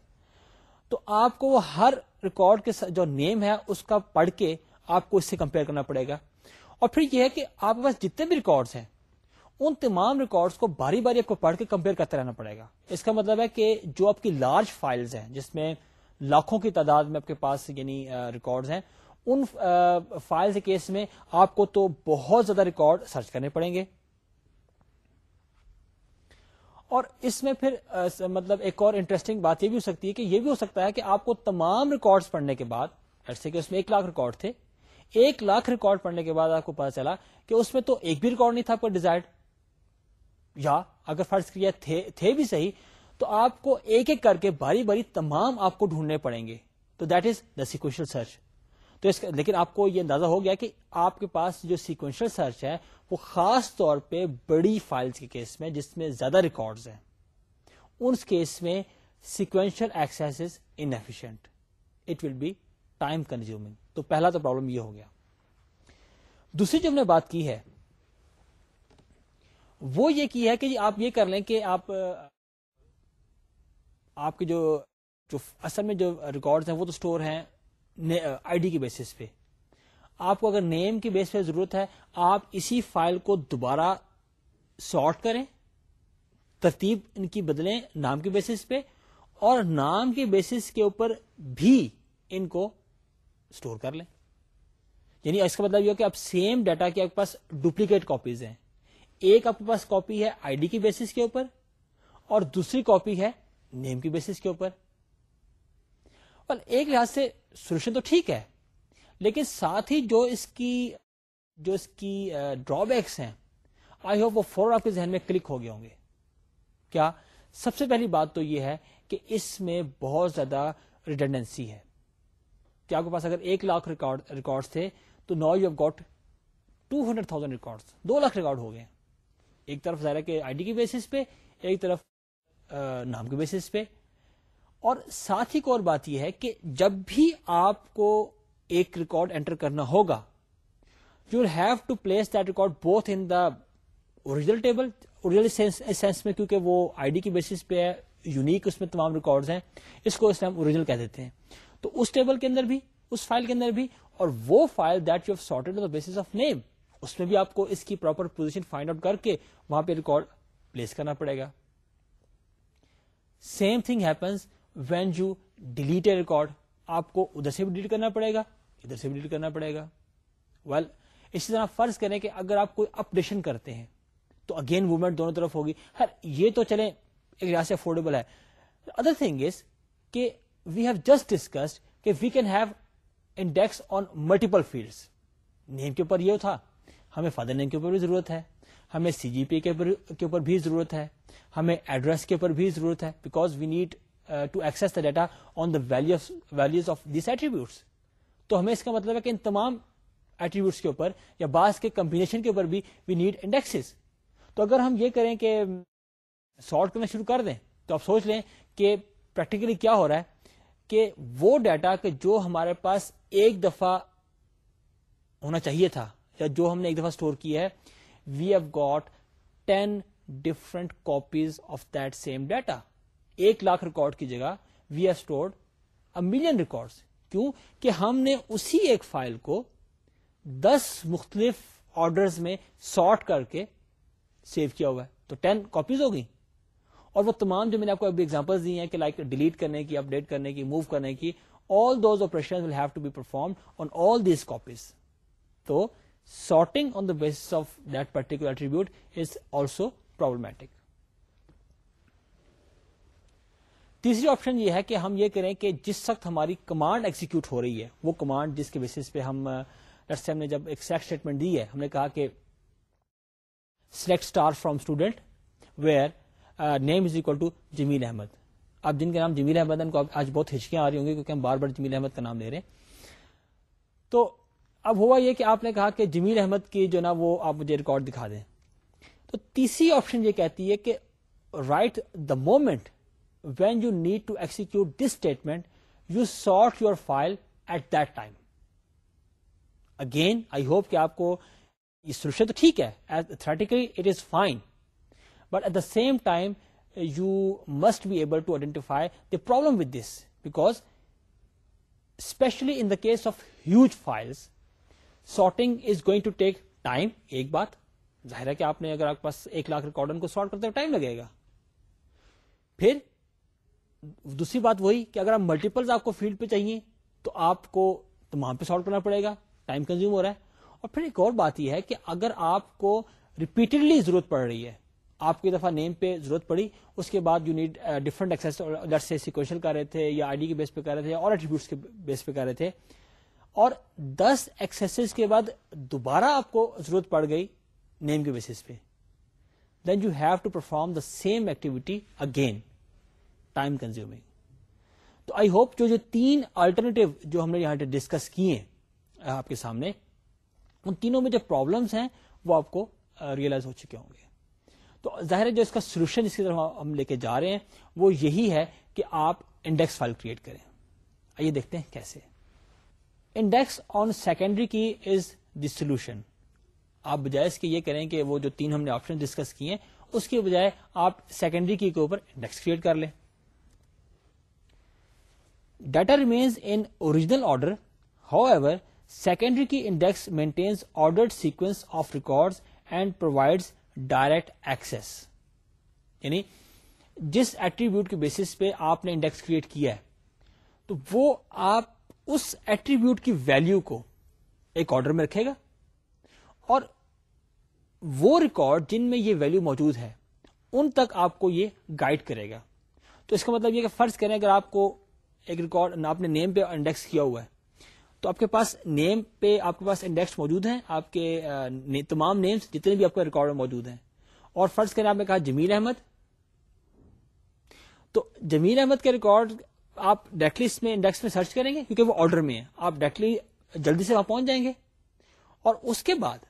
تو آپ کو وہ ہر ریکارڈ کے جو نیم ہے اس کا پڑھ کے آپ کو اس سے کمپیئر کرنا پڑے گا اور پھر یہ ہے کہ آپ کے پاس جتنے بھی ریکارڈز ہیں ان تمام ریکارڈز کو باری باری آپ کو پڑھ کے کمپیئر کرتے رہنا پڑے گا اس کا مطلب ہے کہ جو آپ کی لارج فائلز ہیں جس میں لاکھوں کی تعداد میں آپ کے پاس یعنی ریکارڈ ہیں ان فائل کیس میں آپ کو تو بہت زیادہ ریکارڈ سرچ کرنے پڑیں گے اور اس میں پھر مطلب ایک اور انٹرسٹنگ بات یہ بھی ہو سکتی ہے کہ یہ بھی ہو سکتا ہے کہ آپ کو تمام ریکارڈ پڑھنے کے بعد ایسے کہ اس میں ایک لاکھ ریکارڈ تھے ایک لاکھ ریکارڈ پڑھنے کے بعد آپ کو پتا چلا کہ اس میں تو ایک بھی ریکارڈ نہیں تھا پر ڈیزائر یا اگر فرض تھے, تھے بھی صحیح تو آپ کو ایک ایک کر کے باری باری تمام آپ کو ڈھونڈنے پڑیں گے تو that is the sequential search تو اس لیکن آپ کو یہ اندازہ ہو گیا کہ آپ کے پاس جو سیکوینشل سرچ ہے وہ خاص طور پہ بڑی فائلز کے کیس میں جس میں زیادہ ریکارڈز ہیں ان کیس میں sequential access is inefficient it will be time consume تو پہلا تو پرابلم یہ ہو گیا دوسری جو ہم نے بات کی ہے وہ یہ کی ہے کہ آپ یہ کر لیں کہ آپ آپ کے جو جو اصل میں جو ریکارڈ ہیں وہ تو اسٹور ہیں آئی ڈی کی بیسس پہ آپ کو اگر نیم کی بیس پہ ضرورت ہے آپ اسی فائل کو دوبارہ سارٹ کریں ترتیب ان کی بدلیں نام کی بیسس پہ اور نام کے بیسس کے اوپر بھی ان کو اسٹور کر لیں یعنی اس کا مطلب یہ کہ آپ سیم ڈیٹا کے آپ کے پاس ڈپلیکیٹ کاپیز ہیں ایک آپ کے پاس کاپی ہے آئی ڈی کی بیسس کے اوپر اور دوسری کاپی ہے نیم کی بیسس کے اوپر اور ایک لحاظ سے سولوشن تو ٹھیک ہے لیکن ساتھ ہی جو اس کی جو اس کی ڈرا بیکس ہیں آئی ہوپ وہ آپ کے ذہن میں کلک ہو گئے ہوں گے کیا سب سے پہلی بات تو یہ ہے کہ اس میں بہت زیادہ ریڈنڈنسی ہے کیا آپ کے پاس اگر ایک لاکھ ریکارڈ ریکارڈ تھے تو now you have got two hundred thousand record do lakh record ہو گئے ایک طرف ہے کہ آئی ڈی کی بیسس پہ ایک طرف نام کے بیسس پہ اور ساتھ ایک اور بات یہ ہے کہ جب بھی آپ کو ایک ریکارڈ انٹر کرنا ہوگا you have to place that record both in the original table original sense میں کیونکہ وہ آئی ڈی کی بیسس پہ ہے یونیک اس میں تمام ریکارڈ ہیں اس کو اس ٹائم اوریجنل کہہ دیتے ہیں تو اس ٹیبل کے اندر بھی اس فائل کے اندر بھی اور وہ file that you if the basis of name اس میں بھی آپ کو اس کی پراپر پوزیشن فائنڈ آؤٹ کر کے وہاں پہ ریکارڈ پلیس کرنا پڑے گا same thing happens when you delete a record آپ کو ادھر سے بھی ڈیلیٹ کرنا پڑے گا ادھر سے بھی ڈیلیٹ کرنا پڑے گا ویل اسی طرح فرض کریں کہ اگر آپ کوئی اپڈیشن کرتے ہیں تو اگین موومنٹ دونوں طرف ہوگی ہر یہ تو چلیں ایک لحاظ سے افورڈیبل ہے ادر تھنگ از کہ وی ہیو جسٹ ڈسکسڈ کہ we can have index on multiple fields name کے اوپر یہ تھا ہمیں فادر نیم کے اوپر بھی ضرورت ہے ہمیں سی جی پی کے اوپر بھی ضرورت ہے ہمیں ایڈریس کے اوپر بھی ضرورت ہے because we need to access the data on the values of these attributes تو ہمیں اس کا مطلب ہے کہ ان تمام ایٹریبیوٹس کے اوپر یا بعض کے کمبینیشن کے اوپر بھی وی نیڈ انڈیکس تو اگر ہم یہ کریں کہ سارٹ کرنا شروع کر دیں تو آپ سوچ لیں کہ پریکٹیکلی کیا ہو رہا ہے کہ وہ ڈیٹا کہ جو ہمارے پاس ایک دفعہ ہونا چاہیے تھا یا جو ہم نے ایک دفعہ اسٹور کیا ہے we've got ten different copies of دیکٹا ایک لاکھ ریکارڈ کی جگہ وی ہڈ اے ملین ریکارڈ کہ ہم نے اسی ایک فائل کو دس مختلف آرڈرز میں سارٹ کر کے سیو کیا ہوا ہے تو ٹین کاپیز ہو گئی اور وہ تمام جو میں نے آپ کو ابھی بھی ایگزامپل دی ہیں کہ لائک ڈیلیٹ کرنے کی اپڈیٹ کرنے کی موو کرنے کی all those operation will have to be perform on all these copies تو sorting on the basis of that particular attribute is also problematic تیسری آپشن یہ ہے کہ ہم یہ کریں کہ جس وقت ہماری کمانڈ ایکزیکیوٹ ہو رہی ہے وہ کمانڈ جس کے بیسس پہ ہم ہم نے جب ایک سلیکٹ اسٹیٹمنٹ دی ہے ہم نے کہا کہ select star from student where name is equal to Jamil Ahmed اب جن کا نام جمیل احمد ان کو آج بہت ہچکیاں آ رہی ہوں گی کیونکہ ہم بار بار جمیل احمد کا نام لے رہے ہیں تو اب ہوا یہ کہ آپ نے کہا کہ جمیل احمد کی جو نا وہ آپ مجھے ریکارڈ دکھا دیں تو تیسری آپشن یہ کہتی ہے کہ right the moment when you need to execute this statement you sort your file at that time again I hope کہ آپ کو یہ سروشن تو ٹھیک ہے as theoretically it is fine but at the same time you must be able to identify the problem with this because especially in the case of huge files sorting is going to take time ایک بات ظاہر ہے کہ آپ نے اگر کے پاس ایک لاکھ ریکارڈ کو سارٹ کرتے ہو ٹائم لگے گا پھر دوسری بات وہی کہ اگر آپ ملٹیپل آپ کو فیلڈ پہ چاہیے تو آپ کو تمام پہ سالو کرنا پڑے گا ٹائم کنزیوم ہو رہا ہے اور پھر ایک اور بات یہ ہے کہ اگر آپ کو ریپیٹڈلی ضرورت پڑ رہی ہے آپ کی دفعہ نیم پہ ضرورت پڑی اس کے بعد یو نیڈ ڈفرنٹ سے کر رہے تھے یا آئی ڈی کے بیس پہ کر رہے تھے اور ایٹریبیوٹس کے بیس پہ کر رہے تھے اور دس ایکس کے بعد دوبارہ آپ کو ضرورت پڑ گئی نیم کے بیسس پہ then you have to perform the same activity again time consume تو آئی ہوپ جو تین آلٹرنیٹو جو ہم نے یہاں ڈسکس کیے آپ کے سامنے ان تینوں میں جو پرابلمس ہیں وہ آپ کو ریئلائز ہو چکے ہوں گے تو ظاہر ہے جو اس کا سولوشن اس کی طرف ہم لے کے جا رہے ہیں وہ یہی ہے کہ آپ انڈیکس فائل کریٹ کریں آئیے دیکھتے ہیں کیسے انڈیکس آن سیکنڈری کی از دی سولوشن آپ بجائے اس کے یہ کریں کہ وہ جو تین ہم نے آپشن ڈسکس کیے ہیں اس کے بجائے آپ سیکنڈری کی کے اوپر انڈیکس کریٹ کر لیں data remains original order however secondary key index maintains order sequence of record and provides direct access یعنی جس ایٹریبیوٹ کے بیسس پہ آپ نے انڈیکس کریٹ کیا ہے تو وہ آپ اس ایٹریبیوٹ کی ویلو کو ایک آرڈر میں رکھے گا اور وہ ریکارڈ جن میں یہ ویلو موجود ہے ان تک آپ کو یہ گائڈ کرے گا تو اس کا مطلب یہ کہ فرض کریں اگر آپ کو ایک ریکارڈ آپ نے نیم پہ انڈیکس کیا ہوا ہے تو آپ کے پاس نیم پہ آپ کے پاس انڈیکس موجود ہیں آپ کے تمام نیمز جتنے بھی آپ کے ریکارڈ موجود ہیں اور فرض کریں آپ نے کہا جمیل احمد تو جمیل احمد کے ریکارڈ آپ ڈائریکٹلی اس میں انڈیکس میں سرچ کریں گے کیونکہ وہ آرڈر میں ہے آپ ڈائریکٹلی جلدی سے وہاں پہنچ جائیں گے اور اس کے بعد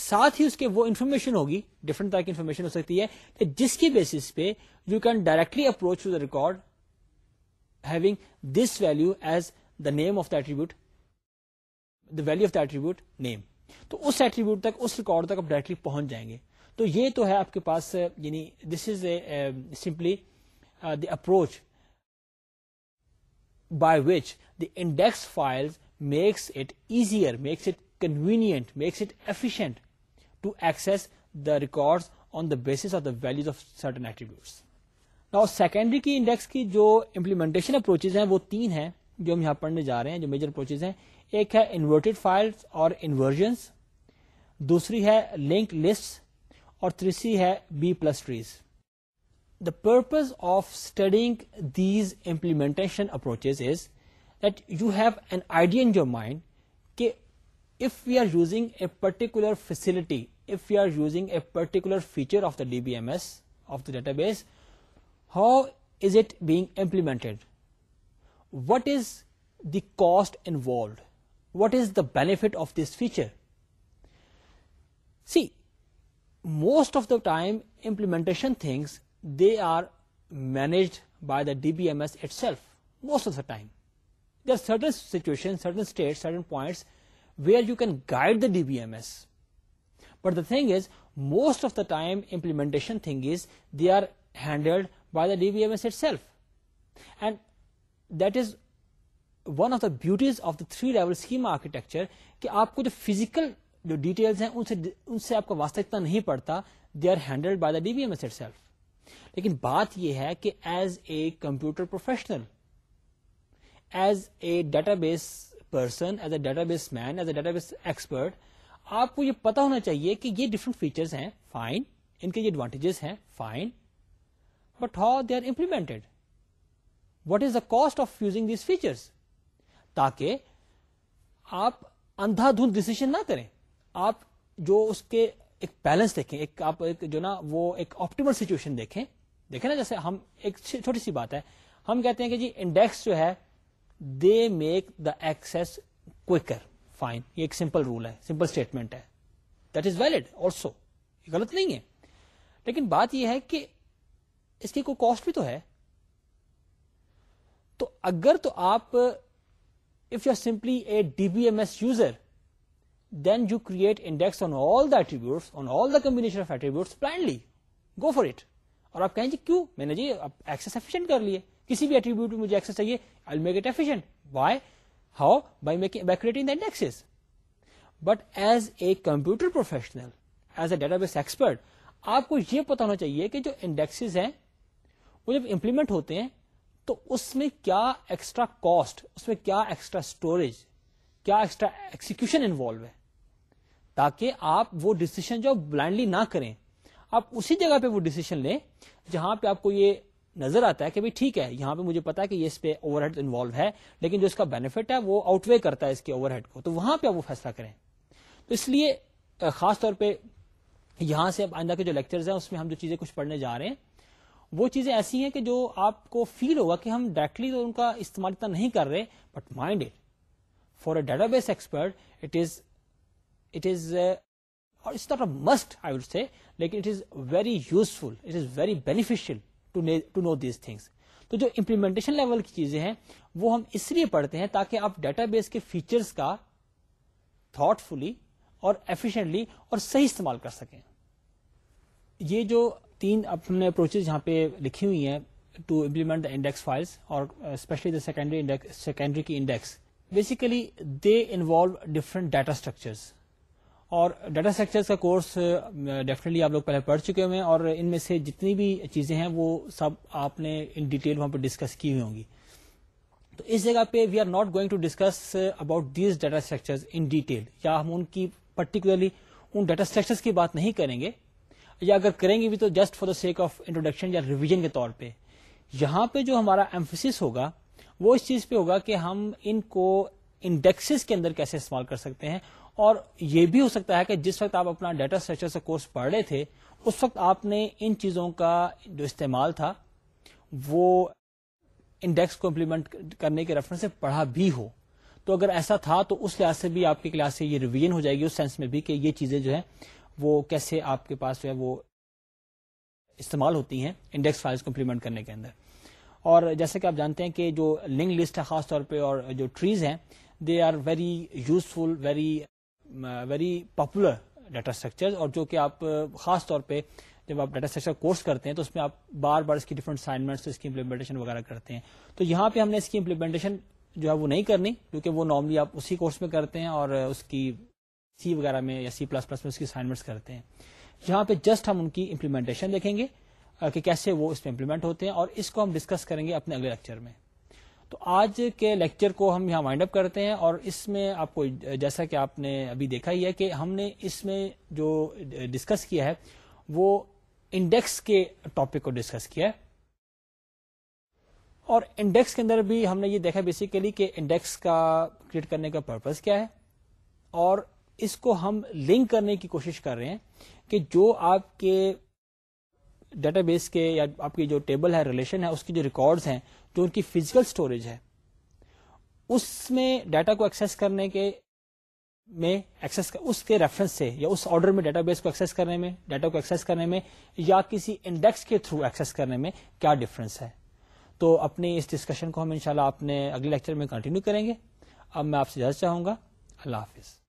ساتھ ہی اس کے وہ انفارمیشن ہوگی ڈفرنٹ طرح کی انفارمیشن ہو سکتی ہے کہ جس کی بیسس پہ you can directly approach to the record having this value as the name of the attribute the value of the attribute name تو اس ایٹریبیوٹ تک اس ریکارڈ تک آپ ڈائریکٹلی پہنچ جائیں گے تو یہ تو ہے آپ کے پاس یعنی this is a simply the approach by which the index file makes it easier makes it convenient makes it efficient to access the records on the base of the values of certain ایٹیوڈسری key index کی جو implementation approach ہیں وہ تین جو پڑھنے جا رہے ہیں جو میجر اپروچیز ہیں ایک ہے انورٹیڈ فائل اور انورژنس دوسری ہے لنکڈ لسٹ اور تیسری ہے B plus trees the purpose of studying these implementation approaches is that you have an idea in your mind that if we are using a particular facility, if we are using a particular feature of the DBMS, of the database, how is it being implemented? What is the cost involved? What is the benefit of this feature? See, most of the time implementation things they are managed by the D B M S itself most of the time there certain situation certain state certain points where you can guide the D B M S but the thing is most of the time implementation thing is they are handled by the D B M S itself and that is one of the beauties of the three level scheme architecture کہ آپ کو جو physical جو details ہیں ان سے آپ کا واسطہ اتنا نہیں پڑتا they are handled by the D B M S itself لیکن بات یہ ہے کہ as a computer professional as a database person as a database man as a database expert آپ کو یہ پتا ہونا چاہیے کہ یہ ڈفرنٹ فیچر ہیں فائن ان کے یہ ایڈوانٹیجز ہیں fine but how they are implemented what is the cost of using these features تاکہ آپ اندھا دھند ڈسیزن نہ کریں آپ جو اس کے ایک بیلنس دیکھیں ایک ایک آپ جو نا وہ ایک آپٹیمل سچویشن دیکھیں دیکھیں نا جیسے ہم ایک چھوٹی سی بات ہے ہم کہتے ہیں کہ جی انڈیکس جو ہے they make the access quicker fine یہ ایک سمپل رول ہے سمپل اسٹیٹمنٹ ہے دیٹ از ویلڈ سو یہ غلط نہیں ہے لیکن بات یہ ہے کہ اس کی کوئی کاسٹ بھی تو ہے تو اگر تو آپ if you are simply a D B M S user then you create index on all the attributes on all the combination of attributes blindly go for it اور آپ کہیں جی کیوں میں نے جی ایکسس ایفیشینٹ کر لیے کسی بھی ایٹریبیوٹ میں مجھے ایکسس چاہیے I make it why how by making but as a computer professional as a database expert آپ کو یہ پتا ہونا چاہیے کہ جو انڈیکس ہیں وہ جب امپلیمنٹ ہوتے ہیں تو اس میں کیا ایکسٹرا کاسٹ اس میں کیا ایکسٹرا اسٹوریج کیا ایکسٹرا ایکسیکیوشن انوالو ہے تاکہ آپ وہ ڈسیشن جو بلائنڈلی نہ کریں آپ اسی جگہ پہ وہ ڈیسیزن لیں جہاں پہ آپ کو یہ نظر آتا ہے کہ بھائی ٹھیک ہے یہاں پہ مجھے پتا ہے کہ یہ اس پہ اوور ہیڈ انوالو ہے لیکن جو اس کا بینیفٹ ہے وہ آؤٹ وے کرتا ہے اس کے اوور ہیڈ کو تو وہاں پہ آپ وہ فیصلہ کریں تو اس لیے خاص طور پہ یہاں سے آئندہ کے جو لیکچرز ہیں اس میں ہم جو چیزیں کچھ پڑھنے جا رہے ہیں وہ چیزیں ایسی ہیں کہ جو آپ کو فیل ہوگا کہ ہم ڈائریکٹلی تو ان کا استعمال اتنا نہیں کر رہے but mind it for a database expert it is it is اور مسٹ آئی وڈ سے لیکن it is very useful it is very beneficial to know these things تو جو امپلیمنٹیشن لیول کی چیزیں ہیں وہ ہم اس لیے پڑھتے ہیں تاکہ آپ ڈیٹا بیس کے فیچرس کا تھاٹ فلی اور ایفیشنٹلی اور صحیح استعمال کر سکیں یہ جو تین اپنے اپروچز اپروچ یہاں پہ لکھی ہوئی ہیں to implement the index files اور اسپیشلی دا سیکنڈری سیکنڈری کی index basically they involve different data structures اور ڈیٹا اسٹرکچر کا کورس ڈیفینیٹلی uh, آپ لوگ پہلے پڑھ چکے ہوئے ہیں اور ان میں سے جتنی بھی چیزیں ہیں وہ سب آپ نے ان ڈیٹیل وہاں پہ ڈسکس کی ہوئی ہوں گی تو اس جگہ پہ we are not going to discuss about these data structure in detail یا ہم ان کی پرٹیکولرلی ان ڈیٹا اسٹرکچر کی بات نہیں کریں گے یا اگر کریں گے بھی تو just for the sake of introduction یا ریویژن کے طور پہ یہاں پہ جو ہمارا ایمفس ہوگا وہ اس چیز پہ ہوگا کہ ہم ان کو انڈیکسز کے اندر کیسے استعمال کر سکتے ہیں اور یہ بھی ہو سکتا ہے کہ جس وقت آپ اپنا ڈیٹا اسٹرکچر سے کورس پڑھ رہے تھے اس وقت آپ نے ان چیزوں کا جو استعمال تھا وہ انڈیکس کو امپلیمنٹ کرنے کے ریفرنس سے پڑھا بھی ہو تو اگر ایسا تھا تو اس لحاظ سے بھی آپ کی کلاس سے یہ ریویژن ہو جائے گی اس سینس میں بھی کہ یہ چیزیں جو ہیں وہ کیسے آپ کے پاس جو ہے وہ استعمال ہوتی ہیں انڈیکس فائلز کو امپلیمنٹ کرنے کے اندر اور جیسے کہ آپ جانتے ہیں کہ جو لنک لسٹ ہے خاص طور پہ اور جو ٹریز ہیں they are very useful very very popular data structure اور جو کہ آپ خاص طور پہ جب آپ ڈیٹا اسٹرکچر کورس کرتے ہیں تو اس میں آپ بار بار اس کی ڈفرنٹ اسائنمنٹس اس کی امپلیمنٹیشن وغیرہ کرتے ہیں تو یہاں پہ ہم نے اس کی امپلیمنٹیشن جو ہے وہ نہیں کرنی کیونکہ وہ نارملی آپ اسی کورس میں کرتے ہیں اور اس کی سی وغیرہ میں یا سی پلس پلس میں اس کی اسائنمنٹس کرتے ہیں یہاں پہ جسٹ ہم ان کی امپلیمنٹیشن دیکھیں گے کہ کیسے وہ اس میں امپلیمنٹ ہوتے ہیں اور اس کو ہم ڈسکس کریں گے اپنے اگلے لیکچر میں تو آج کے لیکچر کو ہم یہاں وائنڈ اپ کرتے ہیں اور اس میں آپ کو جیسا کہ آپ نے ابھی دیکھا ہی ہے کہ ہم نے اس میں جو ڈسکس کیا ہے وہ انڈیکس کے ٹاپک کو ڈسکس کیا ہے اور انڈیکس کے اندر بھی ہم نے یہ دیکھا بیسیکلی کہ انڈیکس کا کریٹ کرنے کا پرپز کیا ہے اور اس کو ہم لنک کرنے کی کوشش کر رہے ہیں کہ جو آپ کے ڈیٹا بیس کے یا آپ کی جو ٹیبل ہے ریلیشن ہے اس کی جو ریکارڈز ہیں جو ان کی فزیکل اسٹوریج ہے اس میں ڈیٹا کو ایکسس کرنے کے کے میں اس ریفرنس سے یا اس آرڈر میں ڈیٹا بیس کو ایکسس کرنے میں ڈیٹا کو ایکسس کرنے میں یا کسی انڈیکس کے تھرو ایکسس کرنے میں کیا ڈفرنس ہے تو اپنی اس ڈسکشن کو ہم انشاءاللہ شاء اپنے اگلے لیکچر میں کنٹینیو کریں گے اب میں آپ سے اجازت چاہوں گا اللہ حافظ